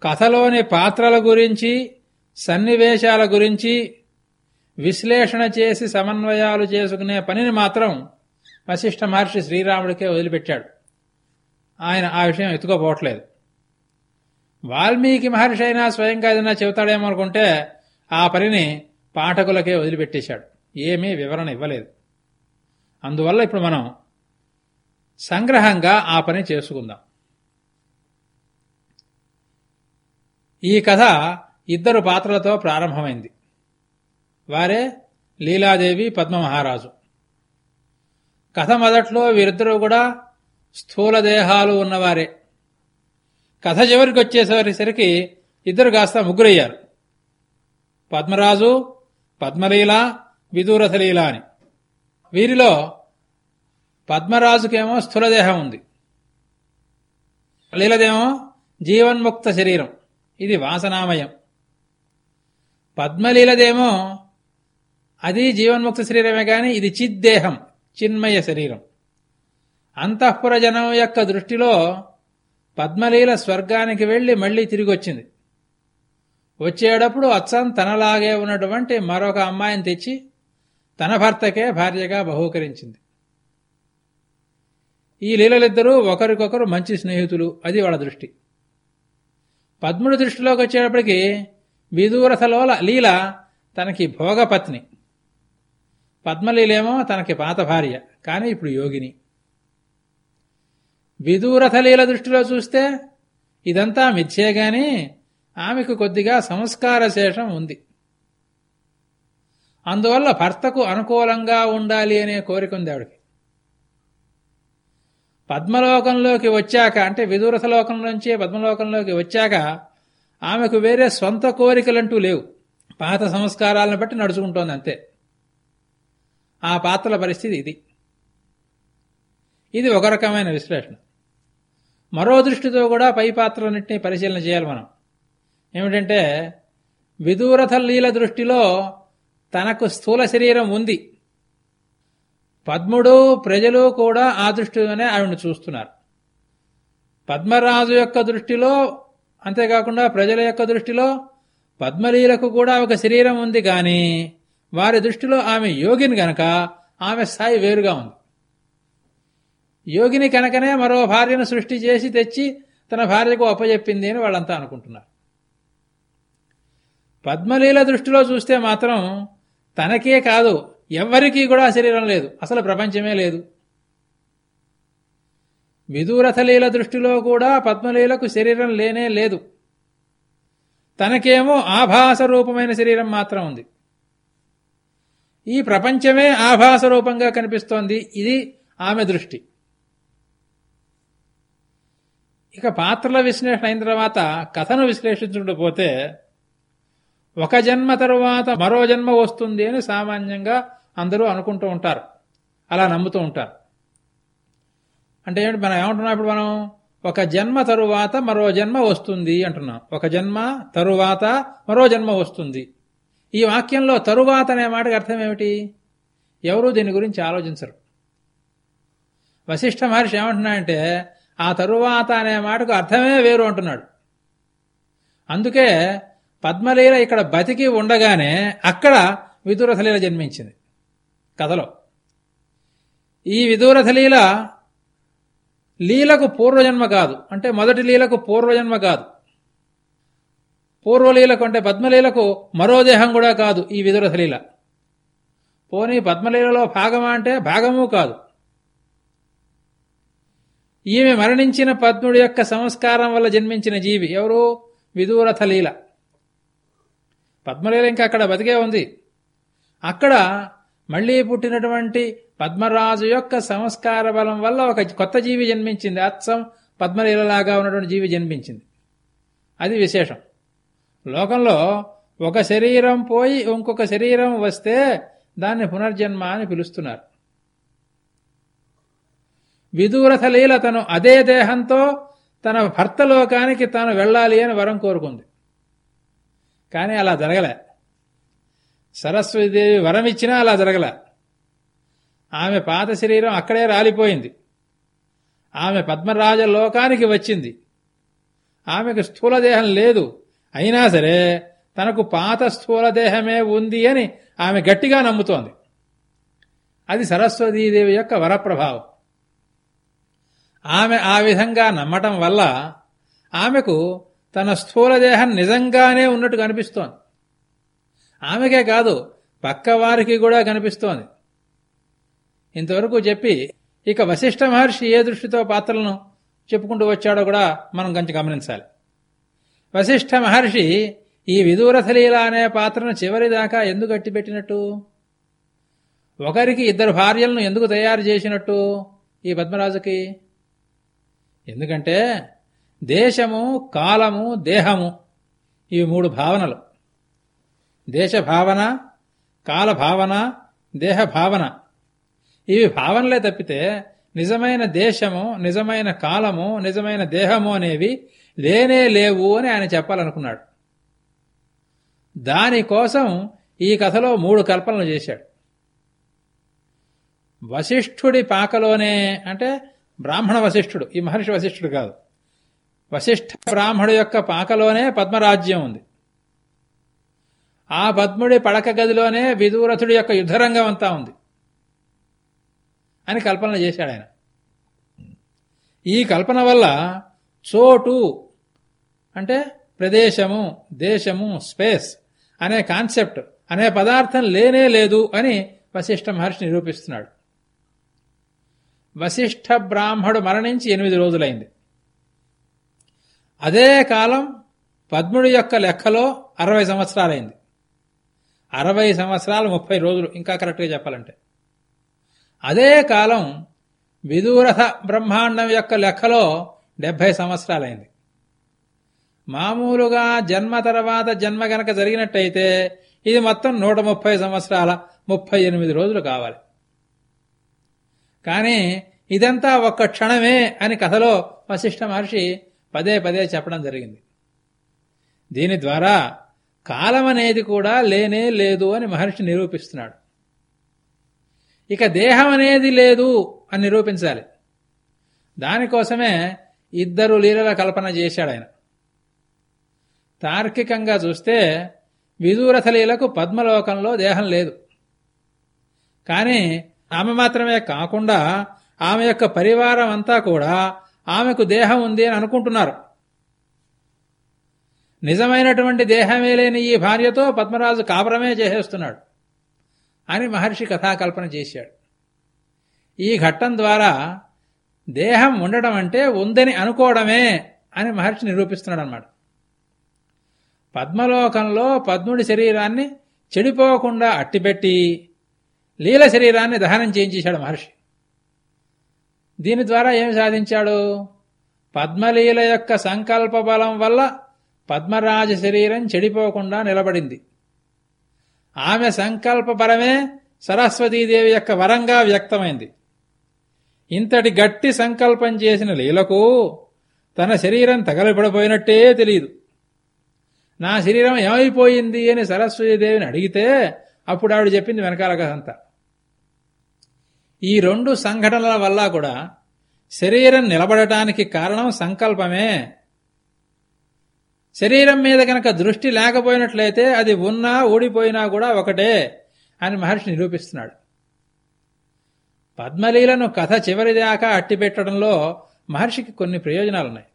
[SPEAKER 2] కథలోని పాత్రల గురించి సన్నివేశాల గురించి విశ్లేషణ చేసి సమన్వయాలు చేసుకునే పనిని మాత్రం వశిష్ఠ మహర్షి శ్రీరాముడికే వదిలిపెట్టాడు. ఆయన ఆ విషయం ఎత్తుకోపోవట్లేదు. వాల్మీకి మహర్షి అయినా స్వయంగా ఏదైనా చెబుతాడేమో అనుకుంటే ఆ పనిని పాఠకులకే వదిలిపెట్టేశాడు. ఏమీ వివరణ ఇవ్వలేదు. అందువల్ల ఇప్పుడు మనం సంగ్రహంగా ఆ పని చేసుకుందాం. ఈ కథ ఇద్దరు పాత్రలతో ప్రారంభమైంది. వారే లీలాదేవి పద్మమహారాజు. కథ మొదట్లో వీరిద్దరూ కూడా స్థూల దేహాలు ఉన్నవారే. కథ చివరికి వచ్చేసరికి ఇద్దరు కాస్త ముగ్గురయ్యారు. పద్మరాజు పద్మలీల విదూరథలీల అని. వీరిలో పద్మరాజుకేమో స్థూలదేహం ఉంది. లీలదేమో జీవన్ముక్త శరీరం. ఇది వాసనామయం. పద్మలీలదేమో అది జీవన్ముక్త శరీరమే కానీ ఇది చిద్దేహం చిన్మయ శరీరం. అంతఃపుర జనం యొక్క దృష్టిలో పద్మలీల స్వర్గానికి వెళ్ళి మళ్ళీ తిరిగి వచ్చింది వచ్చేటప్పుడు అచ్చం తనలాగే ఉన్నటువంటి మరొక అమ్మాయిని తెచ్చి తన భర్తకే భార్యగా బహూకరించింది. ఈ లీలలిద్దరూ ఒకరికొకరు మంచి స్నేహితులు అది వాళ్ళ దృష్టి. పద్ముడి దృష్టిలోకి వచ్చేటప్పటికి విదూరథలోల లీల తనకి భోగపత్ని. పద్మలీలేమో తనకి పాత భార్య కానీ ఇప్పుడు యోగిని. విదూరథలీల దృష్టిలో చూస్తే ఇదంతా మిథ్యేగాని ఆమెకు కొద్దిగా సంస్కార శేషం ఉంది. అందువల్ల భర్తకు అనుకూలంగా ఉండాలి అనే కోరిక ఉంది ఆవిడకి. పద్మలోకంలోకి వచ్చాక అంటే విదూరథలోకం నుంచి పద్మలోకంలోకి వచ్చాక ఆమెకు వేరే సొంత కోరికలంటూ లేవు. పాత సంస్కారాలను బట్టి నడుచుకుంటోంది అంతే. ఆ పాత్రల పరిస్థితి ఇది. ఇది ఒక రకమైన విశ్లేషణ. మరో దృష్టితో కూడా పై పాత్రలన్నింటినీ పరిశీలన చేయాలి మనం. ఏమిటంటే విదూరథ లీల దృష్టిలో తనకు స్థూల శరీరం ఉంది. పద్ముడు ప్రజలు కూడా ఆ దృష్టిలోనే ఆవిడని చూస్తున్నారు. పద్మరాజు యొక్క దృష్టిలో అంతేకాకుండా ప్రజల యొక్క దృష్టిలో పద్మలీలకు కూడా ఒక శరీరం ఉంది కానీ వారి దృష్టిలో ఆమె యోగిని గనక ఆమె స్థాయి వేరుగా ఉంది. యోగిని కనుకనే మరో భార్యను సృష్టి చేసి తెచ్చి తన భార్యకు అప్పజెప్పింది అని వాళ్ళంతా అనుకుంటున్నారు. పద్మలీల దృష్టిలో చూస్తే మాత్రం తనకే కాదు ఎవ్వరికీ కూడా శరీరం లేదు. అసలు ప్రపంచమే లేదు. విదూరథలీల దృష్టిలో కూడా పద్మలీలకు శరీరం లేనే లేదు. తనకేమో ఆభాస రూపమైన శరీరం మాత్రం ఉంది. ఈ ప్రపంచమే ఆభాస రూపంగా కనిపిస్తోంది. ఇది ఆమె దృష్టి. ఇక పాత్రల విశ్లేషణ అయిన తర్వాత కథను విశ్లేషించుకుంటూ పోతే ఒక జన్మ తరువాత మరో జన్మ వస్తుంది అని సామాన్యంగా అందరూ అనుకుంటూ ఉంటారు. అలా నమ్ముతూ ఉంటారు. అంటే ఏమిటి మనం ఏమంటున్నాం? ఇప్పుడు మనం ఒక జన్మ తరువాత మరో జన్మ వస్తుంది అంటున్నాం. ఒక జన్మ తరువాత మరో జన్మ వస్తుంది. ఈ వాక్యంలో తరువాత అనే మాటకి అర్థం ఏమిటి? ఎవరూ దీని గురించి ఆలోచించరు. వశిష్ఠ మహర్షి ఏమంటున్నాడంటే ఆ తరువాత అనే మాటకు అర్థమే వేరు అంటున్నాడు. అందుకే పద్మలీల ఇక్కడ బతికి ఉండగానే అక్కడ విదురథలీల జన్మించింది. కథలో. ఈ విదూరథలీల లీలకు పూర్వజన్మ కాదు. అంటే మొదటి లీలకు పూర్వజన్మ కాదు. పూర్వలీలకు అంటే పద్మలీలకు మరో దేహం కూడా కాదు ఈ విదురథలీల పోనీ పద్మలీలలో భాగమా అంటే భాగము కాదు. ఈమె మరణించిన పద్ముడి యొక్క సంస్కారం వల్ల జన్మించిన జీవి ఎవరు? విదూరథలీల పద్మలీల ఇంకా అక్కడ బతికే ఉంది. అక్కడ మళ్ళీ పుట్టినటువంటి పద్మరాజు యొక్క సంస్కార బలం వల్ల ఒక కొత్త జీవి జన్మించింది. అచ్చం పద్మలీలలాగా ఉన్నటువంటి జీవి జన్మించింది. అది విశేషం. లోకంలో ఒక శరీరం పోయి ఇంకొక శరీరం వస్తే దాన్ని పునర్జన్మ అని పిలుస్తున్నారు. విదూరథ లీల తను అదే దేహంతో తన భర్త లోకానికి తాను వెళ్ళాలి అని వరం కోరుకుంది. కానీ అలా జరగలే. సరస్వతీదేవి వరం ఇచ్చినా అలా జరగల. ఆమె పాత శరీరం అక్కడే రాలిపోయింది. ఆమె పద్మరాజ లోకానికి వచ్చింది. ఆమెకు స్థూలదేహం లేదు. అయినా సరే తనకు పాత స్థూలదేహమే ఉంది అని ఆమె గట్టిగా నమ్ముతోంది. అది సరస్వతీదేవి యొక్క వరప్రభావం. ఆమె ఆ విధంగా నమ్మటం వల్ల ఆమెకు తన స్థూలదేహం నిజంగానే ఉన్నట్టు కనిపిస్తోంది ఆమెకే కాదు పక్కవారికి కూడా కనిపిస్తోంది. ఇంతవరకు చెప్పి ఇక వశిష్ఠ మహర్షి ఏ దృష్టితో పాత్రలను చెప్పుకుంటూ వచ్చాడో కూడా మనం కొంచెం గమనించాలి. వశిష్ఠ మహర్షి ఈ విదూరథలీల అనే పాత్రను చివరిదాకా ఎందుకు అట్టిపెట్టినట్టు? ఒకరికి ఇద్దరు భార్యలను ఎందుకు తయారు చేసినట్టు ఈ పద్మరాజుకి? ఎందుకంటే దేశము కాలము దేహము ఇవి మూడు భావనలు. దేశభావన కాలభావన దేహభావన. దేహ భావన ఇవి భావనలే తప్పితే నిజమైన దేశము నిజమైన కాలము నిజమైన దేహము అనేవి లేనే లేవు అని ఆయన చెప్పాలనుకున్నాడు. దానికోసం ఈ కథలో మూడు కల్పనలు చేశాడు. వశిష్ఠుడి పాకలోనే అంటే బ్రాహ్మణ వశిష్ఠుడు ఈ మహర్షి వశిష్ఠుడు కాదు. వశిష్ఠ బ్రాహ్మడు యొక్క పాకలోనే పద్మరాజ్యం ఉంది. ఆ పద్ముడి పడక గదిలోనే విదూరథుడి యొక్క యుద్ధరంగం అంతా ఉంది. అని కల్పన చేశాడు ఆయన. ఈ కల్పన వల్ల చోటు అంటే ప్రదేశము దేశము స్పేస్ అనే కాన్సెప్ట్ అనే పదార్థం లేనే లేదు అని వశిష్ఠ మహర్షి నిరూపిస్తున్నాడు. వశిష్ఠ బ్రాహ్మడు మరణించి ఎనిమిది రోజులైంది. అదే కాలం పద్ముడి యొక్క లెక్కలో అరవై సంవత్సరాలైంది. అరవై సంవత్సరాలు ముప్పై రోజులు ఇంకా కరెక్ట్గా చెప్పాలంటే. అదే కాలం విదూరథ బ్రహ్మాండం యొక్క లెక్కలో డెబ్భై సంవత్సరాలైంది. మామూలుగా జన్మ తర్వాత జన్మ గనక జరిగినట్టయితే ఇది మొత్తం నూట ముప్పై సంవత్సరాల ముప్పై ఎనిమిది రోజులు కావాలి. కానీ ఇదంతా ఒక్క క్షణమే అని కథలో వశిష్ఠ మహర్షి పదే పదే చెప్పడం జరిగింది. దీని ద్వారా కాలం అనేది కూడా లేనే లేదు అని మహర్షి నిరూపిస్తున్నాడు. ఇక దేహం అనేది లేదు అని నిరూపించాలి. దానికోసమే ఇద్దరు లీలల కల్పన చేశాడు ఆయన. తార్కికంగా చూస్తే విదూరథ లీలకు పద్మలోకంలో దేహం లేదు. కానీ ఆమె మాత్రమే కాకుండా ఆమె యొక్క పరివారం అంతా కూడా ఆమెకు దేహం ఉంది అని అనుకుంటున్నారు. నిజమైనటువంటి దేహమే లేని ఈ భార్యతో పద్మరాజు కాపురమే చేసేస్తున్నాడు అని మహర్షి కథాకల్పన చేశాడు. ఈ ఘట్టం ద్వారా దేహం ఉండడం అంటే ఉందని అనుకోవడమే అని మహర్షి నిరూపిస్తున్నాడు అనమాట పద్మలోకంలో పద్ముడి శరీరాన్ని చెడిపోకుండా అట్టిపెట్టి లీల శరీరాన్ని దహనం చేయించేశాడు మహర్షి. దీని ద్వారా ఏమి సాధించాడు? పద్మలీల యొక్క సంకల్ప బలం వల్ల పద్మరాజ శరీరం చెడిపోకుండా నిలబడింది. ఆమె సంకల్పపరమే సరస్వతీదేవి యొక్క వరంగా వ్యక్తమైంది. ఇంతటి గట్టి సంకల్పం చేసిన లీలకు తన శరీరం తగలబడిపోయినట్టే తెలియదు. నా శరీరం ఏమైపోయింది అని సరస్వతీదేవిని అడిగితే అప్పుడు ఆవిడ చెప్పింది వెనకాల కథంతా ఈ రెండు సంఘటనల వల్ల కూడా శరీరం నిలబడటానికి కారణం సంకల్పమే శరీరం మీద గనక దృష్టి లేకపోయినట్లయితే అది ఉన్నా ఊడిపోయినా కూడా ఒకటే అని మహర్షి నిరూపిస్తున్నాడు. పద్మలీలను కథ చివరిదాకా అట్టిపెట్టడంలో మహర్షికి కొన్ని ప్రయోజనాలున్నాయి.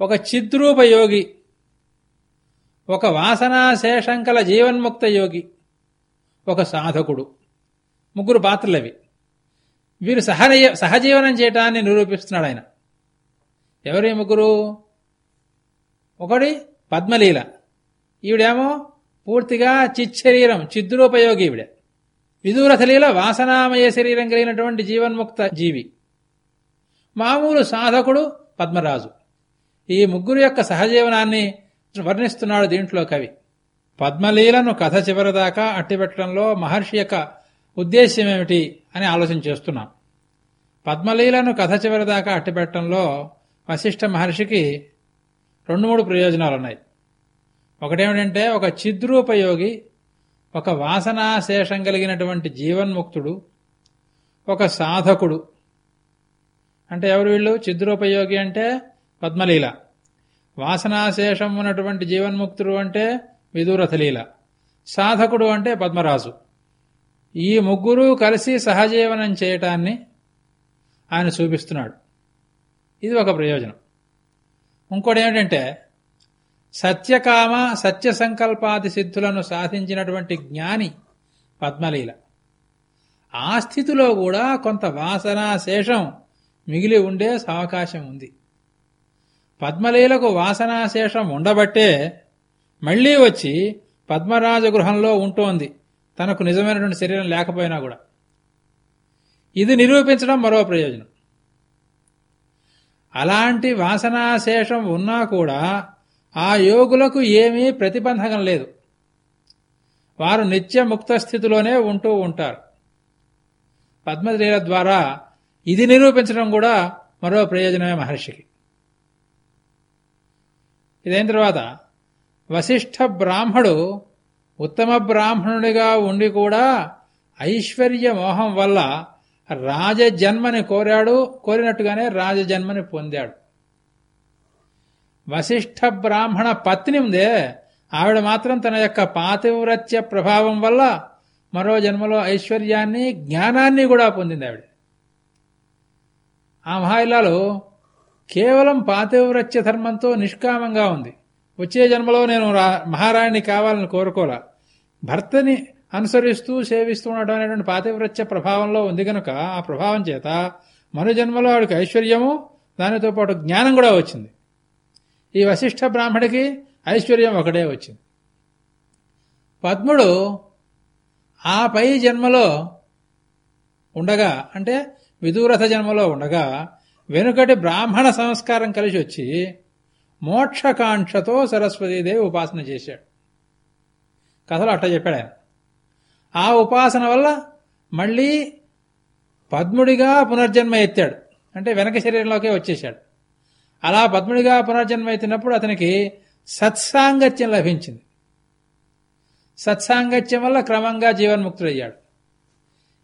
[SPEAKER 2] ఒక చిద్రూప యోగి ఒక వాసనాశేషంకల జీవన్ముక్త యోగి ఒక సాధకుడు ముగ్గురు పాత్రలవి. వీరు సహజీవనం చేయటాన్ని నిరూపిస్తున్నాడు ఆయన. ఎవరి ముగ్గురు? ఒకటి పద్మలీల. ఈవిడేమో పూర్తిగా చిచ్చరీరం చిద్రూపయోగి ఈవిడ. విదూరథలీల వాసనామయ శరీరం కలిగినటువంటి జీవన్ముక్త జీవి. మామూలు సాధకుడు పద్మరాజు. ఈ ముగ్గురు యొక్క సహజీవనాన్ని వర్ణిస్తున్నాడు దీంట్లో కవి. పద్మలీలను కథ చివరిదాకా అట్టిపెట్టడంలో మహర్షి యొక్క ఉద్దేశ్యం ఏమిటి అని ఆలోచన చేస్తున్నాం. పద్మలీలను కథ చివరిదాకా అట్టిపెట్టడంలో వశిష్ఠ మహర్షికి రెండు మూడు ప్రయోజనాలు ఉన్నాయి ఒకటేమిటంటే ఒక చిద్రూపయోగి ఒక వాసనాశేషం కలిగినటువంటి జీవన్ముక్తుడు ఒక సాధకుడు. అంటే ఎవరు వీళ్ళు? చిద్రూపయోగి అంటే పద్మలీల. వాసనాశేషం ఉన్నటువంటి జీవన్ముక్తుడు అంటే విదూరథలీల. సాధకుడు అంటే పద్మరాజు. ఈ ముగ్గురు కలిసి సహజీవనం చేయటాన్ని ఆయన చూపిస్తున్నాడు. ఇది ఒక ప్రయోజనం. ఇంకోటి ఏమిటంటే సత్యకామ సత్య సంకల్పాది సిద్ధులను సాధించినటువంటి జ్ఞాని పద్మలీల. ఆ స్థితిలో కూడా కొంత వాసనా శేషం మిగిలి ఉండే అవకాశం ఉంది. పద్మలీలకు వాసనాశేషం ఉండబట్టే మళ్ళీ వచ్చి పద్మరాజ గృహంలో ఉంటోంది. తనకు నిజమైనటువంటి శరీరం లేకపోయినా కూడా. ఇది నిరూపించడం మరో ప్రయోజనం. అలాంటి వాసనాశేషం ఉన్నా కూడా ఆ యోగులకు ఏమీ ప్రతిబంధకం లేదు. వారు నిత్య ముక్త స్థితిలోనే ఉంటూ ఉంటారు. పద్మలీల ద్వారా ఇది నిరూపించడం కూడా మరో ప్రయోజనమే మహర్షికి. ఇదైన తర్వాత వశిష్ఠ బ్రాహ్మడు ఉత్తమ బ్రాహ్మణుడిగా ఉండి కూడా ఐశ్వర్య మోహం వల్ల రాజజన్మని కోరాడు కోరినట్టుగానే రాజజన్మని పొందాడు. వశిష్ఠ బ్రాహ్మణ పత్ని ఉందే ఆవిడ మాత్రం తన యొక్క పాతివ్రత్య ప్రభావం వల్ల మరో జన్మలో ఐశ్వర్యాన్ని జ్ఞానాన్ని కూడా పొందింది ఆవిడ. ఆ మహాయిలాలు కేవలం పాతివ్రత్య ధర్మంతో నిష్కామంగా ఉంది. వచ్చే జన్మలో నేను మహారాణి కావాలని కోరుకోలా. భర్తని అనుసరిస్తూ సేవిస్తూ ఉండటం అనేటువంటి పాతివ్రత్య ప్రభావంలో ఉంది కనుక ఆ ప్రభావం చేత మనుజన్మలో ఆవిడకి ఐశ్వర్యము దానితో పాటు జ్ఞానం కూడా వచ్చింది. ఈ వశిష్ఠ బ్రాహ్మడికి ఐశ్వర్యం ఒకటే వచ్చింది. పద్ముడు ఆ పై జన్మలో ఉండగా అంటే విదూరథ జన్మలో ఉండగా వెనుకటి బ్రాహ్మణ సంస్కారం కలిసి వచ్చి మోక్షకాంక్షతో సరస్వతీదేవి ఉపాసన చేశాడు. కథలో అట్ట చెప్పాడు ఆయన. ఆ ఉపాసన వల్ల మళ్ళీ పద్ముడిగా పునర్జన్మ ఎత్తాడు. అంటే వెనక శరీరంలోకే వచ్చేశాడు. అలా పద్ముడిగా పునర్జన్మ ఎత్తినప్పుడు అతనికి సత్సాంగత్యం లభించింది. సత్సాంగత్యం వల్ల క్రమంగా జీవన్ముక్తుడయ్యాడు.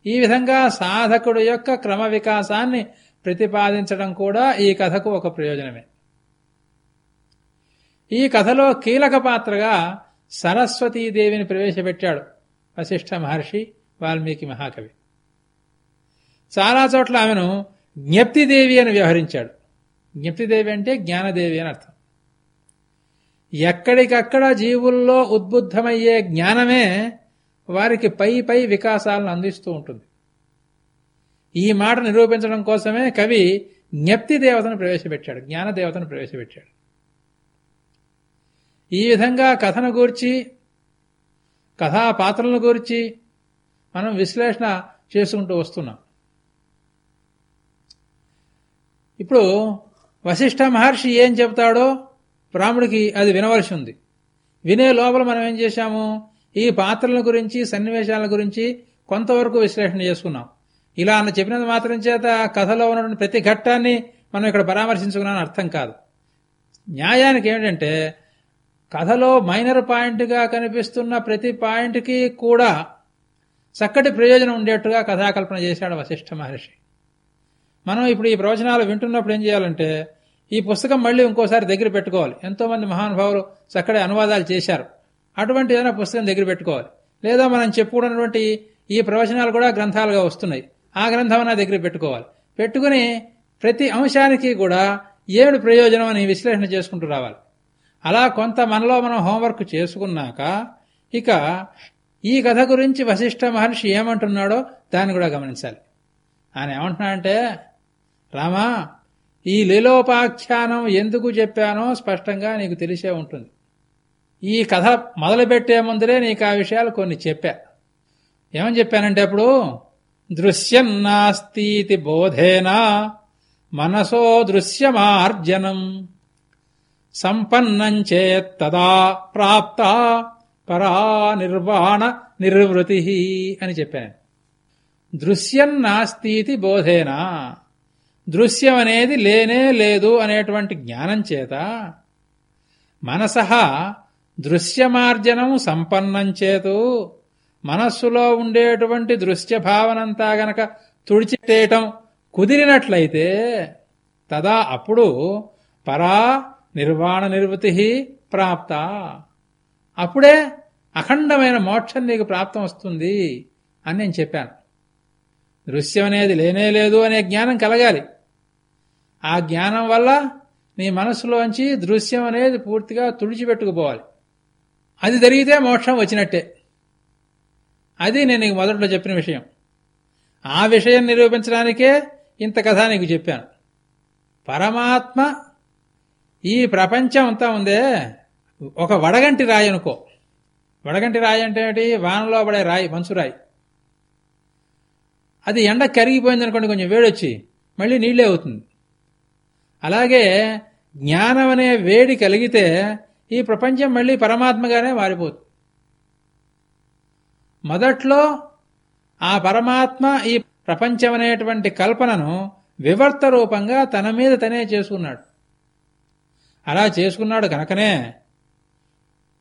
[SPEAKER 2] ఈ విధంగా సాధకుడు యొక్క క్రమ వికాసాన్ని ప్రతిపాదించడం కూడా ఈ కథకు ఒక ప్రయోజనమే. ఈ కథలో కీలక పాత్రగా సరస్వతీదేవిని ప్రవేశపెట్టాడు. వశిష్ఠ మహర్షి వాల్మీకి మహాకవి. చాలా చోట్ల ఆమెను జ్ఞప్తిదేవి అని వ్యవహరించాడు. జ్ఞప్తిదేవి అంటే జ్ఞానదేవి అని అర్థం. ఎక్కడికక్కడ జీవుల్లో ఉద్బుద్ధమయ్యే జ్ఞానమే వారికి పై పై వికాసాలను అందిస్తూ ఉంటుంది. ఈ మాట నిరూపించడం కోసమే కవి జ్ఞప్తి దేవతను ప్రవేశపెట్టాడు జ్ఞానదేవతను ప్రవేశపెట్టాడు. ఈ విధంగా కథను గూర్చి కథా పాత్రలను గురించి మనం విశ్లేషణ చేసుకుంటూ వస్తున్నాం. ఇప్పుడు వశిష్ఠ మహర్షి ఏం చెబుతాడో బ్రాహ్మడికి అది వినవలసి ఉంది. వినే లోపల మనం ఏం చేశాము? ఈ పాత్రల గురించి సన్నివేశాల గురించి కొంతవరకు విశ్లేషణ చేసుకున్నాం. ఇలా అన్న చెప్పినంత మాత్రం చేత కథలో ఉన్నటువంటి ప్రతి ఘట్టాన్ని మనం ఇక్కడ పరామర్శించుకున్నాను అర్థం కాదు. న్యాయానికి ఏమిటంటే కథలో మైనర్ పాయింట్గా కనిపిస్తున్న ప్రతి పాయింట్కి కూడా చక్కటి ప్రయోజనం ఉండేట్టుగా కథాకల్పన చేశాడు వశిష్ఠ మహర్షి. మనం ఇప్పుడు ఈ ప్రవచనాలు వింటున్నప్పుడు ఏం చేయాలంటే ఈ పుస్తకం మళ్ళీ ఇంకోసారి దగ్గర పెట్టుకోవాలి. ఎంతో మంది మహానుభావులు చక్కటి అనువాదాలు చేశారు. అటువంటి ఏదైనా పుస్తకం దగ్గర పెట్టుకోవాలి. లేదా మనం చెప్పుకున్నటువంటి ఈ ప్రవచనాలు కూడా గ్రంథాలుగా వస్తున్నాయి. ఆ గ్రంథం నా దగ్గర పెట్టుకోవాలి. పెట్టుకుని ప్రతి అంశానికి కూడా ఏమిటి ప్రయోజనం అని విశ్లేషణ చేసుకుంటూ రావాలి. అలా కొంత మనలో మనం హోంవర్క్ చేసుకున్నాక ఇక ఈ కథ గురించి వశిష్ఠ మహర్షి ఏమంటున్నాడో దాన్ని కూడా గమనించాలి. ఆయన ఏమంటున్నాడంటే రామా ఈ లీలోపాఖ్యానం ఎందుకు చెప్పానో స్పష్టంగా నీకు తెలిసే ఉంటుంది. ఈ కథ మొదలుపెట్టే ముందరే నీకు ఆ విషయాలు కొన్ని చెప్పా. ఏమని చెప్పానంటే అప్పుడు దృశ్యం నాస్తి బోధేనా మనసో దృశ్యమార్జనం. సంపన్నం చేత్తదా ప్రాప్త పరా నిర్వాణ నిర్వృతి అని చెప్పాను. దృశ్యం నాస్తితి బోధేనా. దృశ్యం అనేది లేనే లేదు అనేటువంటి జ్ఞానం చేత మనస దృశ్యమార్జనం సంపన్నం చేతు మనస్సులో ఉండేటువంటి దృశ్య భావనంతా గనక తుడిచిటేయటం కుదిరినట్లయితే తదా అప్పుడు పరా నిర్వాణ నిర్వృతి ప్రాప్త. అప్పుడే అఖండమైన మోక్షం నీకు ప్రాప్తం వస్తుంది అని నేను చెప్పాను. దృశ్యం అనేది లేనే లేదు అనే జ్ఞానం కలగాలి. ఆ జ్ఞానం వల్ల నీ మనసులోంచి దృశ్యం అనేది పూర్తిగా తుడిచిపెట్టుకుపోవాలి. అది జరిగితే మోక్షం వచ్చినట్టే. అది నేను నీకు మొదట్లో చెప్పిన విషయం. ఆ విషయం నిరూపించడానికే ఇంత కథ నీకు చెప్పాను. పరమాత్మ ఈ ప్రపంచం అంతా ఉందే ఒక వడగంటి రాయి అనుకో. వడగంటి రాయి అంటే ఏంటి వానలో పడే రాయి మంచు రాయి. అది ఎండ కరిగిపోయింది అనుకోండి కొంచెం వేడొచ్చి మళ్ళీ నీళ్ళే అవుతుంది. అలాగే జ్ఞానం అనే వేడి కలిగితే ఈ ప్రపంచం మళ్ళీ పరమాత్మగానే మారిపోతుంది మొదట్లో ఆ పరమాత్మ ఈ ప్రపంచం అనేటువంటి కల్పనను వివర్త రూపంగా తన మీద తనే చేసుకున్నాడు. అలా చేసుకున్నాడు కనుకనే.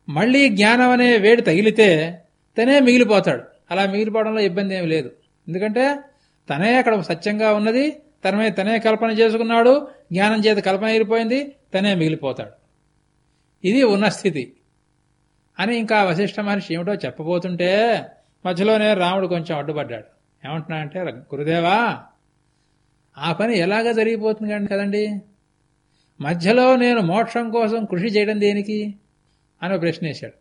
[SPEAKER 2] మళ్ళీ జ్ఞానం అనే వేడి తగిలితే తనే మిగిలిపోతాడు. అలా మిగిలిపోవడంలో ఇబ్బంది ఏమి లేదు. ఎందుకంటే తనే అక్కడ సత్యంగా ఉన్నది తన మీద తనే కల్పన చేసుకున్నాడు జ్ఞానం చేత కల్పన అయిపోయింది తనే మిగిలిపోతాడు. ఇది ఉన్న స్థితి. అని ఇంకా వశిష్ఠ మహర్షి ఏమిటో చెప్పబోతుంటే మధ్యలోనే రాముడు కొంచెం అడ్డుపడ్డాడు. ఏమంటున్నాడంటే గురుదేవా ఆ పని ఎలాగ జరిగిపోతుంది కానీ కదండి? మధ్యలో నేను మోక్షం కోసం కృషి చేయడం దేనికి? అని ప్రశ్న వేశాడు.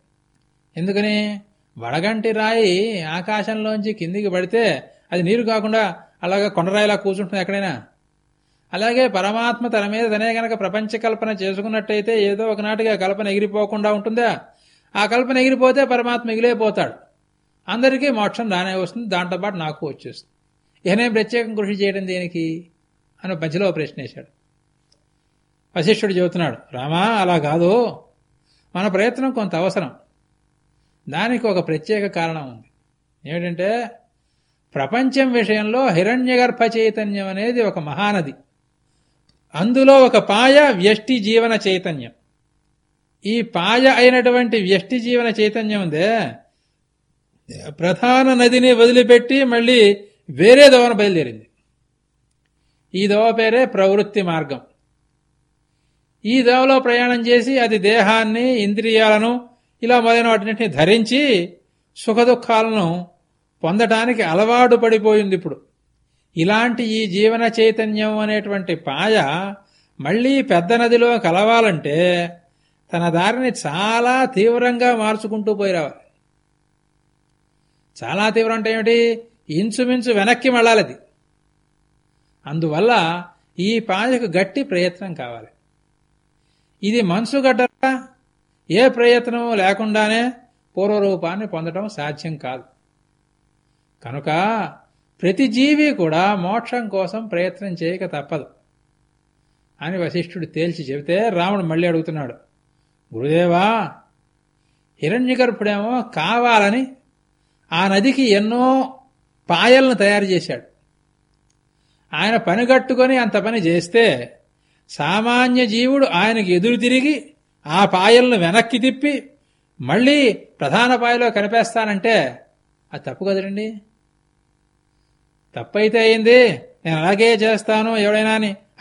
[SPEAKER 2] ఎందుకని? వడగంటి రాయి ఆకాశంలోంచి కిందికి పడితే అది నీరు కాకుండా అలాగే కొండరాయిలా కూర్చుంటుంది ఎక్కడైనా? అలాగే పరమాత్మ తన మీద తనే గనక ప్రపంచ కల్పన చేసుకున్నట్టయితే ఏదో ఒకనాటిగా కల్పన ఎగిరిపోకుండా ఉంటుందా? ఆ కల్పన ఎగిరిపోతే పరమాత్మ ఎగిలేపోతాడు అందరికీ మోక్షం రానే వస్తుంది దాంతో పాటు నాకు వచ్చేస్తుంది. ఇహనే ప్రత్యేకం కృషి చేయడం దేనికి? అని మధ్యలో ప్రశ్నేశాడు వశిష్ఠుడు చెబుతున్నాడు రామా అలా కాదు. మన ప్రయత్నం కొంత అవసరం. దానికి ఒక ప్రత్యేక కారణం ఉంది. ఏమిటంటే ప్రపంచం విషయంలో హిరణ్యగర్భ చైతన్యం అనేది ఒక మహానది. అందులో ఒక పాయ వ్యష్టి జీవన చైతన్యం. ఈ పాయ అయినటువంటి వ్యష్టి జీవన చైతన్యం ఉందే ప్రధాన నదిని వదిలిపెట్టి మళ్ళీ వేరే దోవన బయలుదేరింది. ఈ దోవ పేరే ప్రవృత్తి మార్గం. ఈ దోవలో ప్రయాణం చేసి అది దేహాన్ని ఇంద్రియాలను ఇలా మొదలైన వాటిని ధరించి సుఖదుఖాలను పొందటానికి అలవాటు పడిపోయింది ఇప్పుడు. ఇలాంటి ఈ జీవన చైతన్యం అనేటువంటి పాయ మళ్ళీ పెద్ద నదిలో కలవాలంటే తన దారిని చాలా తీవ్రంగా మార్చుకుంటూ పోయి రావాలి చాలా తీవ్రం అంటే ఏమిటి? ఇంచుమించు వెనక్కి మళ్ళాలది. అందువల్ల ఈ పాయకు గట్టి ప్రయత్నం కావాలి. ఇది మనసుగడ్డ ఏ ప్రయత్నము లేకుండానే పూర్వరూపాన్ని పొందడం సాధ్యం కాదు. కనుక ప్రతి జీవి కూడా మోక్షం కోసం ప్రయత్నం చేయక తప్పదు. అని వశిష్ఠుడు తేల్చి చెబితే రాముడు మళ్ళీ అడుగుతున్నాడు. గురుదేవా హిరణ్యగర్భుడేమో కావాలని ఆ నదికి ఎన్నో పాయలను తయారు చేశాడు. ఆయన పనిగట్టుకొని అంత పని చేస్తే సామాన్య జీవుడు ఆయనకి ఎదురు తిరిగి ఆ పాయలను వెనక్కి తిప్పి మళ్ళీ ప్రధాన పాయలో కనిపేస్తానంటే అది తప్పు కదండి తప్పైతే అయింది. నేను అలాగే చేస్తాను ఎవడైనా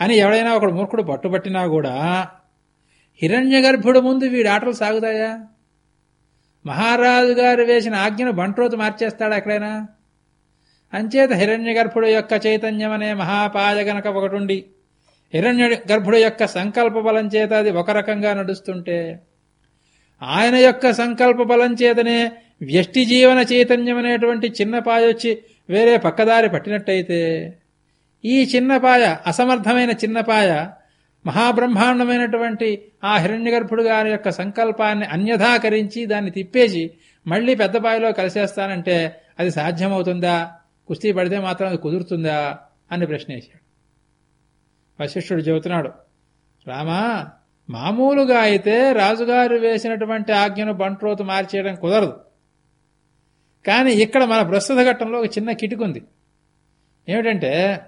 [SPEAKER 2] అని. ఎవడైనా ఒకడు మూర్ఖుడు పట్టుబట్టినా కూడా హిరణ్య గర్భుడు ముందు వీడి ఆటలు సాగుతాయా? మహారాజు గారు వేసిన ఆజ్ఞను బంట్రోతు మార్చేస్తాడా ఎక్కడైనా? అంచేత హిరణ్య గర్భుడు యొక్క చైతన్యం అనే మహాపాయ గనక ఒకటుండి హిరణ్య గర్భుడు యొక్క సంకల్ప బలం చేత అది ఒక రకంగా నడుస్తుంటే ఆయన యొక్క సంకల్ప బలం చేతనే వ్యష్టి జీవన చైతన్యం అనేటువంటి చిన్న పాయొచ్చి వేరే పక్కదారి పట్టినట్టయితే ఈ చిన్నపాయ అసమర్థమైన చిన్నపాయ మహాబ్రహ్మాండమైనటువంటి ఆ హిరణ్యగర్భుడు గారి యొక్క సంకల్పాన్ని అన్యథాకరించి దాన్ని తిప్పేసి మళ్ళీ పెద్దపాయలో కలిసేస్తానంటే అది సాధ్యమవుతుందా? కుస్తీ పడితే మాత్రం అది కుదురుతుందా? అని ప్రశ్నేశాడు. వశిష్ఠుడు చెబుతున్నాడు రామా మామూలుగా అయితే రాజుగారు వేసినటువంటి ఆజ్ఞను బంట్రోతు మార్చేయడం కుదరదు. కానీ ఇక్కడ మన ప్రస్తుత ఘట్టంలో ఒక చిన్న కిటుకుంది. ఏమిటంటే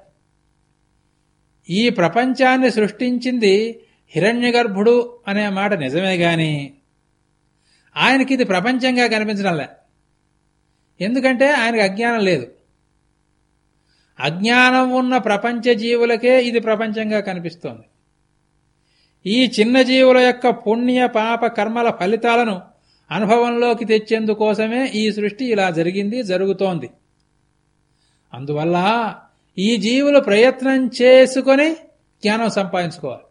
[SPEAKER 2] ఈ ప్రపంచాన్ని సృష్టించింది హిరణ్యగర్భుడు అనే మాట నిజమే గాని ఆయనకి ఇది ప్రపంచంగా కనిపించడంలే. ఎందుకంటే ఆయనకు అజ్ఞానం లేదు. అజ్ఞానం ఉన్న ప్రపంచ జీవులకే ఇది ప్రపంచంగా కనిపిస్తోంది. ఈ చిన్న జీవుల యొక్క పుణ్య పాప కర్మల ఫలితాలను అనుభవంలోకి తెచ్చేందుకోసమే ఈ సృష్టి ఇలా జరిగింది జరుగుతోంది. అందువల్ల ఈ జీవులు ప్రయత్నం చేసుకొని జ్ఞానం సంపాదించుకోవాలి.